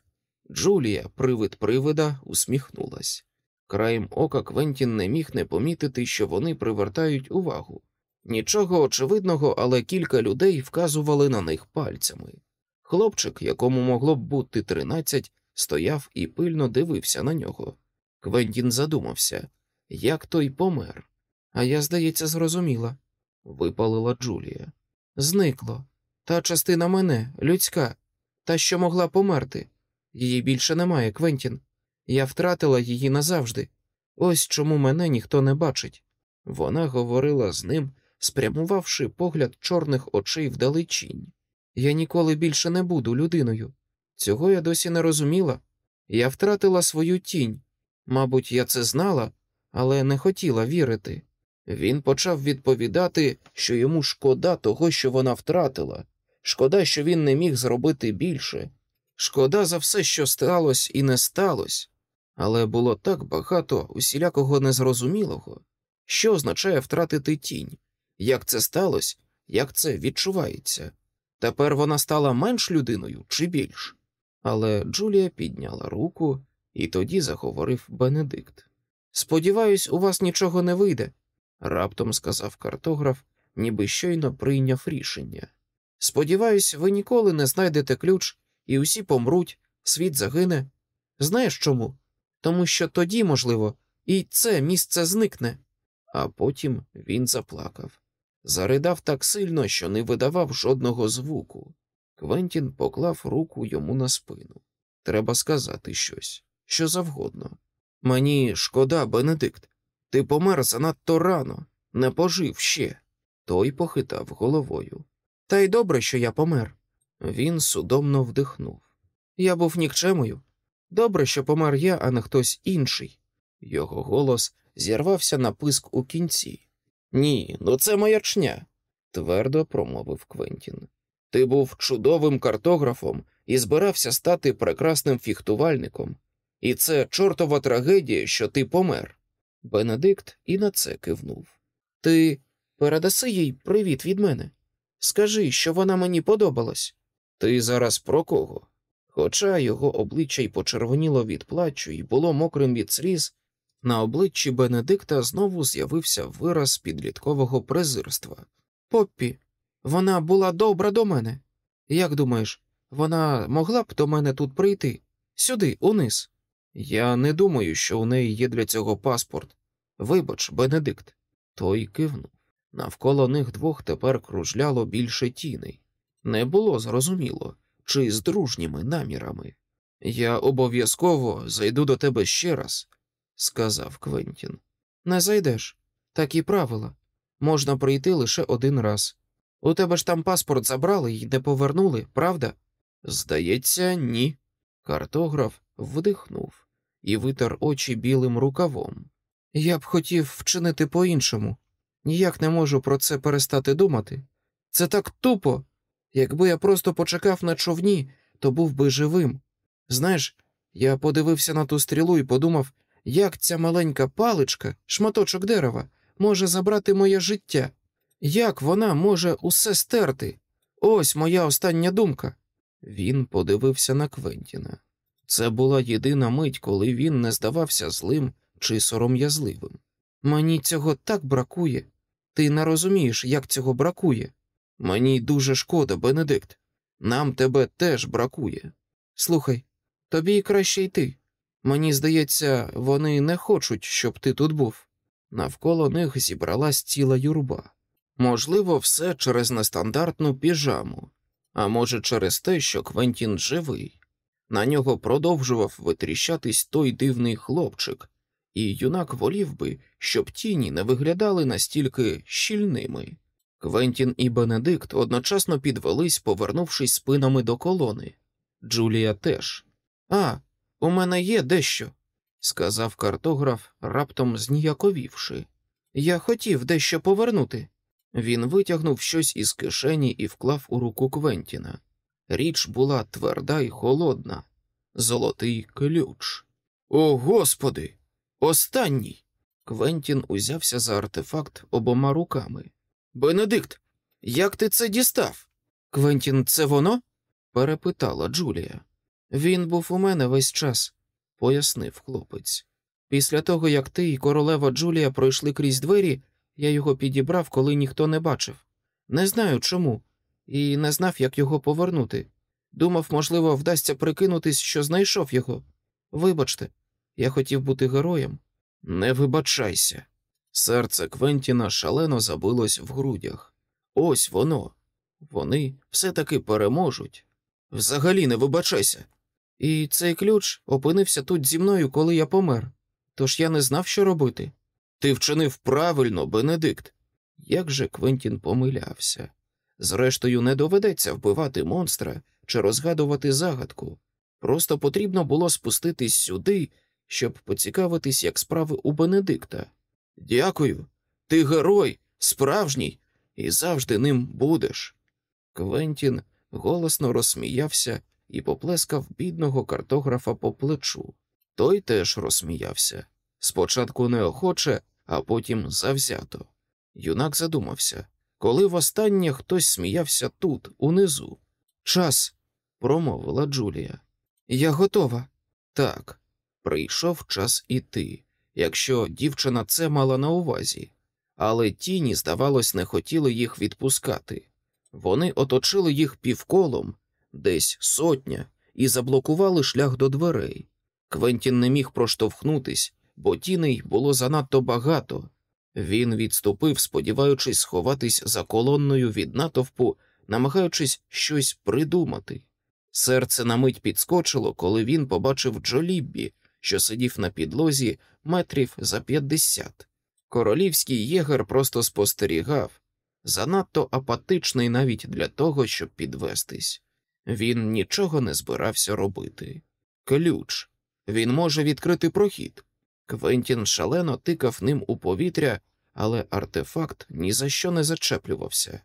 Джулія, привид привида, усміхнулась. Краєм ока Квентін не міг не помітити, що вони привертають увагу. Нічого очевидного, але кілька людей вказували на них пальцями. Хлопчик, якому могло б бути тринадцять, стояв і пильно дивився на нього. Квентін задумався, як той помер. А я, здається, зрозуміла, випалила Джулія. Зникло. Та частина мене, людська, та, що могла померти. Її більше немає, Квентін. Я втратила її назавжди. Ось чому мене ніхто не бачить. Вона говорила з ним, спрямувавши погляд чорних очей вдалечінь. Я ніколи більше не буду людиною. Цього я досі не розуміла. Я втратила свою тінь. Мабуть, я це знала, але не хотіла вірити. Він почав відповідати, що йому шкода того, що вона втратила, шкода, що він не міг зробити більше, шкода за все, що сталося і не сталося, але було так багато усілякого незрозумілого, що означає втратити тінь, як це сталося, як це відчувається. Тепер вона стала менш людиною чи більш. Але Джулія підняла руку, і тоді заговорив Бенедикт. Сподіваюсь, у вас нічого не вийде, раптом сказав картограф, ніби щойно прийняв рішення. Сподіваюсь, ви ніколи не знайдете ключ, і усі помруть, світ загине. Знаєш чому? Тому що тоді, можливо, і це місце зникне. А потім він заплакав. Заридав так сильно, що не видавав жодного звуку. Квентін поклав руку йому на спину. Треба сказати щось, що завгодно. Мені шкода, Бенедикт. Ти помер занадто рано, не пожив ще. Той похитав головою. Та й добре, що я помер. Він судомно вдихнув. Я був нікчемою. Добре, що помер я, а не хтось інший. Його голос зірвався на писк у кінці. Ні, ну це маячня, твердо промовив Квентін. Ти був чудовим картографом і збирався стати прекрасним фіхтувальником, і це чортова трагедія, що ти помер. Бенедикт і на це кивнув. Ти передаси їй привіт від мене. Скажи, що вона мені подобалась. Ти зараз про кого? Хоча його обличчя й почервоніло від плачу і було мокрим від сліз, на обличчі Бенедикта знову з'явився вираз підліткового презирства. Поппі, вона була добра до мене. Як думаєш, вона могла б до мене тут прийти? Сюди, униз. Я не думаю, що у неї є для цього паспорт. Вибач, Бенедикт. Той кивнув. Навколо них двох тепер кружляло більше тіней. Не було зрозуміло, чи з дружніми намірами. Я обов'язково зайду до тебе ще раз, сказав Квентін. Не зайдеш. Такі правила. Можна прийти лише один раз. У тебе ж там паспорт забрали і не повернули, правда? Здається, ні. Картограф вдихнув і витер очі білим рукавом. Я б хотів вчинити по-іншому. Ніяк не можу про це перестати думати. Це так тупо. Якби я просто почекав на човні, то був би живим. Знаєш, я подивився на ту стрілу і подумав, як ця маленька паличка, шматочок дерева, може забрати моє життя, як вона може усе стерти? Ось моя остання думка. Він подивився на Квентіна. Це була єдина мить, коли він не здавався злим чи сором'язливим. Мені цього так бракує. Ти не розумієш, як цього бракує. Мені дуже шкода, Бенедикт. Нам тебе теж бракує. Слухай, тобі краще йти. Мені здається, вони не хочуть, щоб ти тут був. Навколо них зібралась ціла юрба. Можливо, все через нестандартну піжаму, а може, через те, що Квентін живий. На нього продовжував витріщатись той дивний хлопчик, і юнак волів би, щоб тіні не виглядали настільки щільними. Квентін і Бенедикт одночасно підвелись, повернувшись спинами до колони. Джулія теж. А, у мене є дещо, сказав картограф, раптом зніяковівши. Я хотів дещо повернути. Він витягнув щось із кишені і вклав у руку Квентіна. Річ була тверда й холодна, золотий ключ. О, господи! Останній. Квентін узявся за артефакт обома руками. Бенедикт, як ти це дістав? Квентін, це воно? перепитала Джулія. Він був у мене весь час, пояснив хлопець. Після того, як ти і королева Джулія пройшли крізь двері, я його підібрав, коли ніхто не бачив. Не знаю чому, і не знав, як його повернути. Думав, можливо, вдасться прикинутись, що знайшов його. Вибачте, я хотів бути героєм. Не вибачайся. Серце Квентіна шалено забилось в грудях. Ось воно. Вони все таки переможуть. Взагалі не вибачайся. І цей ключ опинився тут зі мною, коли я помер. Тож я не знав, що робити. Ти вчинив правильно, Бенедикт. Як же Квентін помилявся. Зрештою, не доведеться вбивати монстра чи розгадувати загадку. Просто потрібно було спуститись сюди, щоб поцікавитись, як справи у Бенедикта. Дякую, ти герой, справжній, і завжди ним будеш. Квентін голосно розсміявся і поплескав бідного картографа по плечу. Той теж розсміявся. Спочатку неохоче, а потім завзято. Юнак задумався, коли востаннє хтось сміявся тут, унизу. Час, промовила Джулія. Я готова. Так, прийшов час іти, якщо дівчина це мала на увазі, але тіні, здавалось, не хотіли їх відпускати. Вони оточили їх півколом, десь сотня, і заблокували шлях до дверей. Квентін не міг проштовхнутись, бо тіней було занадто багато. Він відступив, сподіваючись сховатись за колонною від натовпу, намагаючись щось придумати. Серце на мить підскочило, коли він побачив Джоліббі, що сидів на підлозі метрів за п'ятдесят. Королівський єгер просто спостерігав, занадто апатичний навіть для того, щоб підвестись. Він нічого не збирався робити. Ключ він може відкрити прохід. Квентін шалено тикав ним у повітря, але артефакт ні за що не зачеплювався.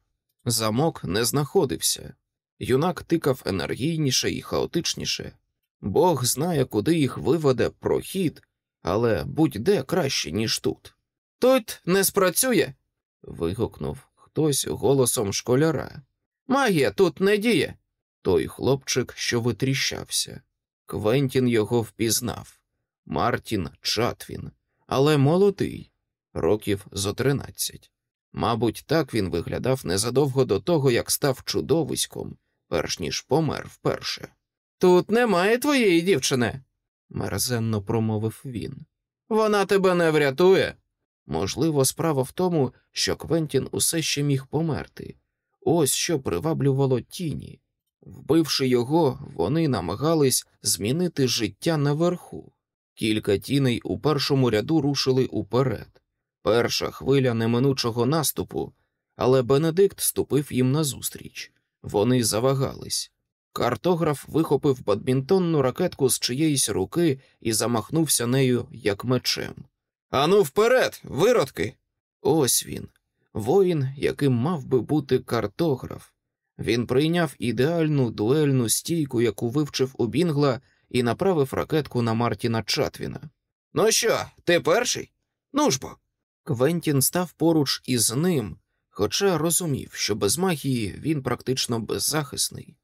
Замок не знаходився. Юнак тикав енергійніше і хаотичніше. Бог знає, куди їх виведе прохід, але будь-де краще, ніж тут. Тут не спрацює. вигукнув хтось голосом школяра. Магія тут не діє. Той хлопчик, що витріщався. Квентін його впізнав. Мартін Чатвін, але молодий, років зо тринадцять. Мабуть, так він виглядав незадовго до того, як став чудовиськом, перш ніж помер вперше. Тут немає твоєї дівчини, мерзенно промовив він. Вона тебе не врятує. Можливо, справа в тому, що Квентін усе ще міг померти. Ось що приваблювало тіні. Вбивши його, вони намагались змінити життя наверху. Кілька тіней у першому ряду рушили уперед. Перша хвиля неминучого наступу, але Бенедикт ступив їм назустріч. Вони завагались. Картограф вихопив бадмінтонну ракетку з чиєїсь руки і замахнувся нею як мечем. Ану, вперед, виродки! Ось він, воїн, яким мав би бути картограф. Він прийняв ідеальну дуельну стійку, яку вивчив у Бінгла, і направив ракетку на Мартіна Чатвіна. Ну що, ти перший? Ну ж бо. Квентін став поруч із ним, хоча розумів, що без магії він практично беззахисний.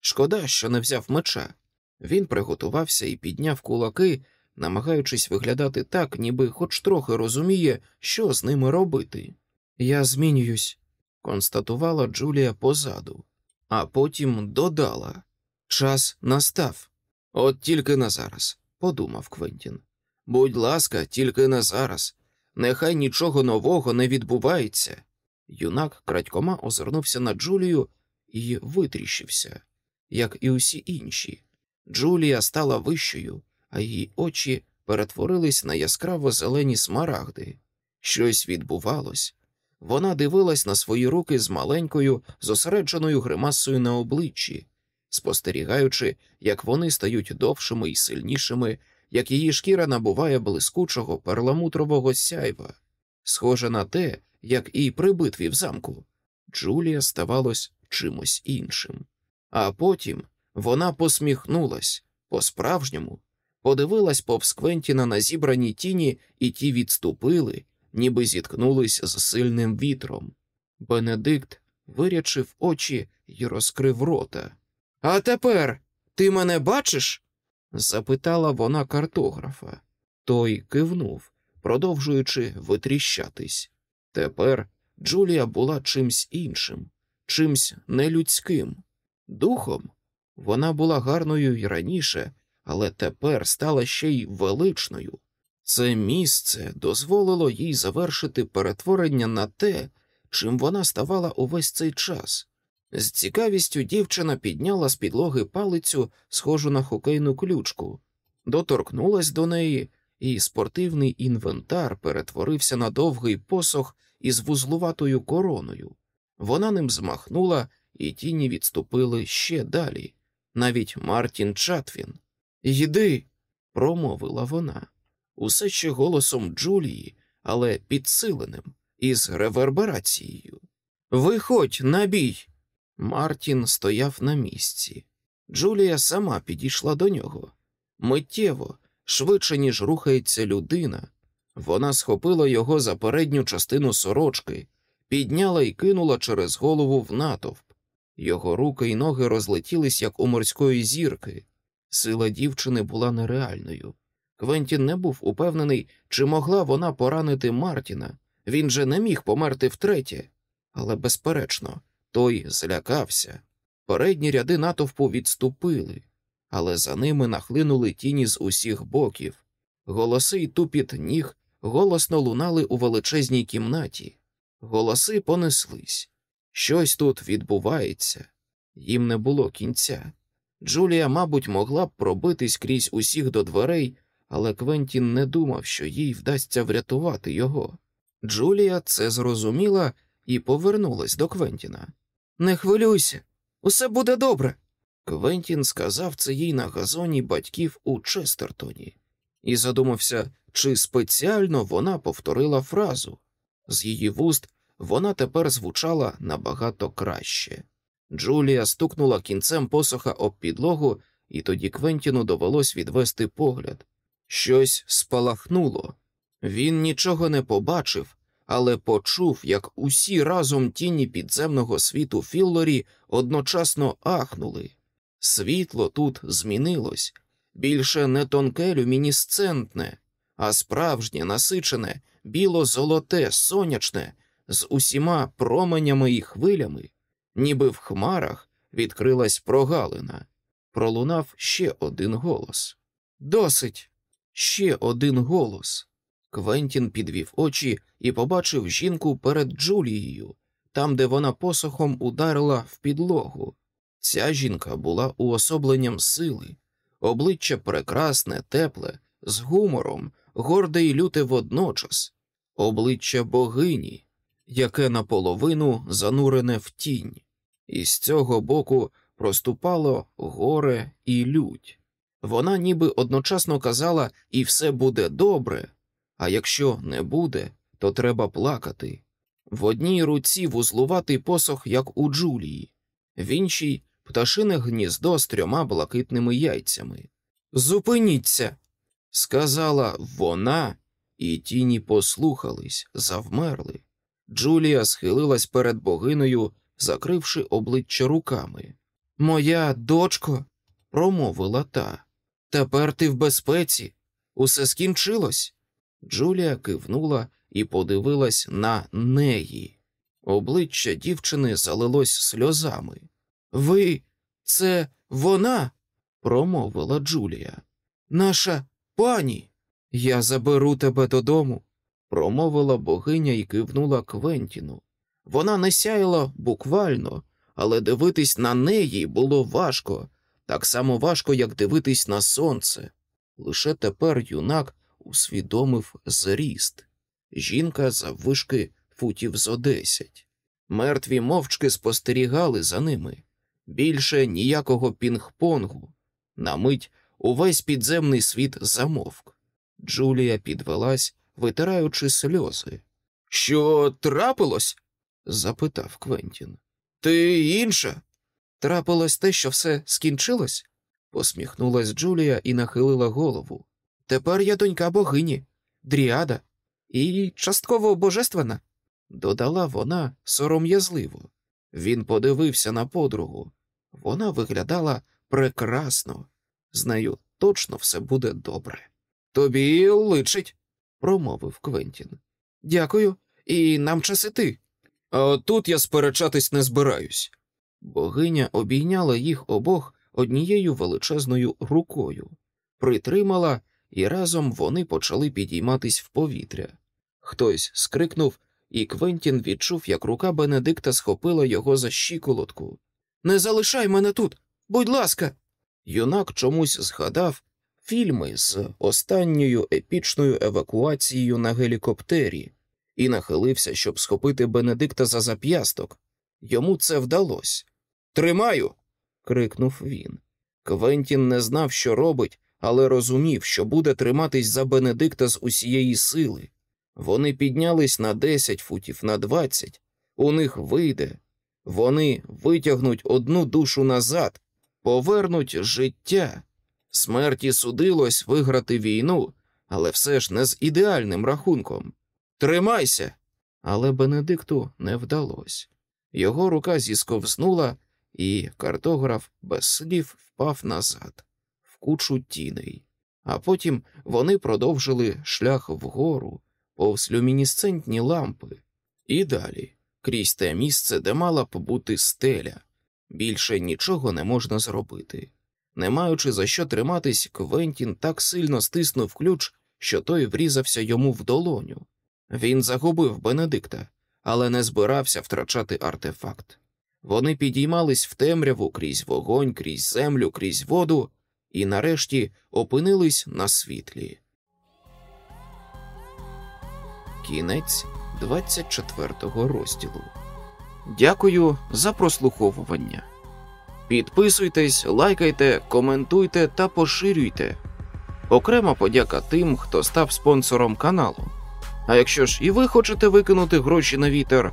Шкода, що не взяв меча. Він приготувався і підняв кулаки, намагаючись виглядати так, ніби хоч трохи розуміє, що з ними робити. Я змінююсь, констатувала Джулія позаду, а потім додала час настав. От тільки на зараз, подумав Квентін. Будь ласка, тільки не зараз. Нехай нічого нового не відбувається. Юнак крадькома озирнувся на Джулію і витріщився, як і усі інші. Джулія стала вищою, а її очі перетворились на яскраво зелені смарагди. Щось відбувалось. Вона дивилась на свої руки з маленькою, зосередженою гримасою на обличчі, спостерігаючи, як вони стають довшими і сильнішими, як її шкіра набуває блискучого перламутрового сяйва, схоже на те, як і при битві в замку. Джулія ставалось чимось іншим. А потім вона посміхнулась по-справжньому, подивилась повз Квентіна на зібрані тіні, і ті відступили, ніби зіткнулись з сильним вітром. Бенедикт вирячив очі і розкрив рота. А тепер ти мене бачиш? запитала вона картографа. Той кивнув, продовжуючи витріщатись. Тепер Джулія була чимсь іншим, чимсь нелюдським. Духом вона була гарною й раніше, але тепер стала ще й величною. Це місце дозволило їй завершити перетворення на те, чим вона ставала увесь цей час. З цікавістю дівчина підняла з підлоги палицю, схожу на хокейну ключку, доторкнулась до неї, і спортивний інвентар перетворився на довгий посох із вузлуватою короною. Вона ним змахнула, і тіні відступили ще далі. Навіть Мартін Чатвін. Йди, промовила вона, усе ще голосом Джулії, але підсиленим, із реверберацією. Виходь на бій. Мартін стояв на місці. Джулія сама підійшла до нього. Миттєво, швидше, ніж рухається людина. Вона схопила його за передню частину сорочки, підняла і кинула через голову в натовп. Його руки й ноги розлетілись, як у морської зірки. Сила дівчини була нереальною. Квентін не був упевнений, чи могла вона поранити Мартіна. Він же не міг померти втретє, але, безперечно, той злякався. Передні ряди натовпу відступили, але за ними нахлинули тіні з усіх боків. Голоси й тупіт ніг голосно лунали у величезній кімнаті. Голоси понеслись. Щось тут відбувається, їм не було кінця. Джулія, мабуть, могла б пробитись крізь усіх до дверей, але Квентін не думав, що їй вдасться врятувати його. Джулія це зрозуміла і повернулась до Квентіна. Не хвилюйся, усе буде добре. Квентін сказав це їй на газоні батьків у Честертоні, і задумався, чи спеціально вона повторила фразу. З її вуст вона тепер звучала набагато краще. Джулія стукнула кінцем посоха об підлогу, і тоді Квентіну довелось відвести погляд. Щось спалахнуло. Він нічого не побачив, але почув, як усі разом тіні підземного світу Філлорі одночасно ахнули. Світло тут змінилось більше не тонке люмінісцентне, а справжнє насичене, біло-золоте, сонячне, з усіма променями і хвилями, ніби в хмарах відкрилась прогалина. Пролунав ще один голос. Досить. Ще один голос. Квентін підвів очі і побачив жінку перед Джулією, там, де вона посохом ударила в підлогу. Ця жінка була уособленням сили, обличчя прекрасне, тепле, з гумором, горде й люте водночас, обличчя богині, яке наполовину занурене в тінь, і з цього боку проступало горе і лють. Вона ніби одночасно казала, і все буде добре, а якщо не буде, то треба плакати. В одній руці вузлуватий посох, як у Джулії, в іншій пташине гніздо з трьома блакитними яйцями. Зупиніться, сказала вона, і тіні послухались, завмерли. Джулія схилилась перед богиною, закривши обличчя руками. Моя дочко, промовила та. Тепер ти в безпеці. Усе скінчилось. Джулія кивнула і подивилась на неї. Обличчя дівчини залилось сльозами. Ви, це вона, промовила Джулія. Наша пані. Я заберу тебе додому, промовила богиня і кивнула Квентіну. Вона не сяяла буквально, але дивитись на неї було важко, так само важко, як дивитись на сонце. Лише тепер юнак усвідомив зріст. Жінка заввишки футів зо десять. Мертві мовчки спостерігали за ними. Більше ніякого пінг-понгу. На мить увесь підземний світ замовк. Джулія підвелась, витираючи сльози. Що трапилось? запитав Квентін. Ти інша? Трапилось те, що все скінчилось? посміхнулась Джулія і нахилила голову. Тепер я донька богині, дріада і частково божественна, додала вона сором'язливо. Він подивився на подругу. Вона виглядала прекрасно, з нею точно все буде добре. Тобі личить, промовив Квентін. Дякую, і нам час іти. А тут я сперечатись не збираюсь. Богиня обійняла їх обох однією величезною рукою, притримала, і разом вони почали підійматись в повітря. Хтось скрикнув, і Квентін відчув, як рука Бенедикта схопила його за щиколотку. Не залишай мене тут, будь ласка. Юнак чомусь згадав фільми з останньою епічною евакуацією на гелікоптері і нахилився, щоб схопити Бенедикта за зап'ясток. Йому це вдалося. Тримаю. крикнув він. Квентін не знав, що робить, але розумів, що буде триматись за Бенедикта з усієї сили. Вони піднялись на десять футів, на двадцять. У них вийде. Вони витягнуть одну душу назад, повернуть життя. Смерті судилось виграти війну, але все ж не з ідеальним рахунком. Тримайся. Але Бенедикту не вдалося. Його рука зісковзнула, і картограф без слів впав назад, в кучу тіней. А потім вони продовжили шлях вгору, повз люмінісцентні лампи, і далі, крізь те місце, де мала б бути стеля. Більше нічого не можна зробити. Не маючи за що триматись, Квентін так сильно стиснув ключ, що той врізався йому в долоню. Він загубив Бенедикта, але не збирався втрачати артефакт. Вони підіймались в темряву крізь вогонь, крізь землю, крізь воду, і нарешті опинились на світлі. Кінець 24 розділу. Дякую за прослуховування. Підписуйтесь, лайкайте, коментуйте та поширюйте. Окрема подяка тим, хто став спонсором каналу. А якщо ж і ви хочете викинути гроші на вітер,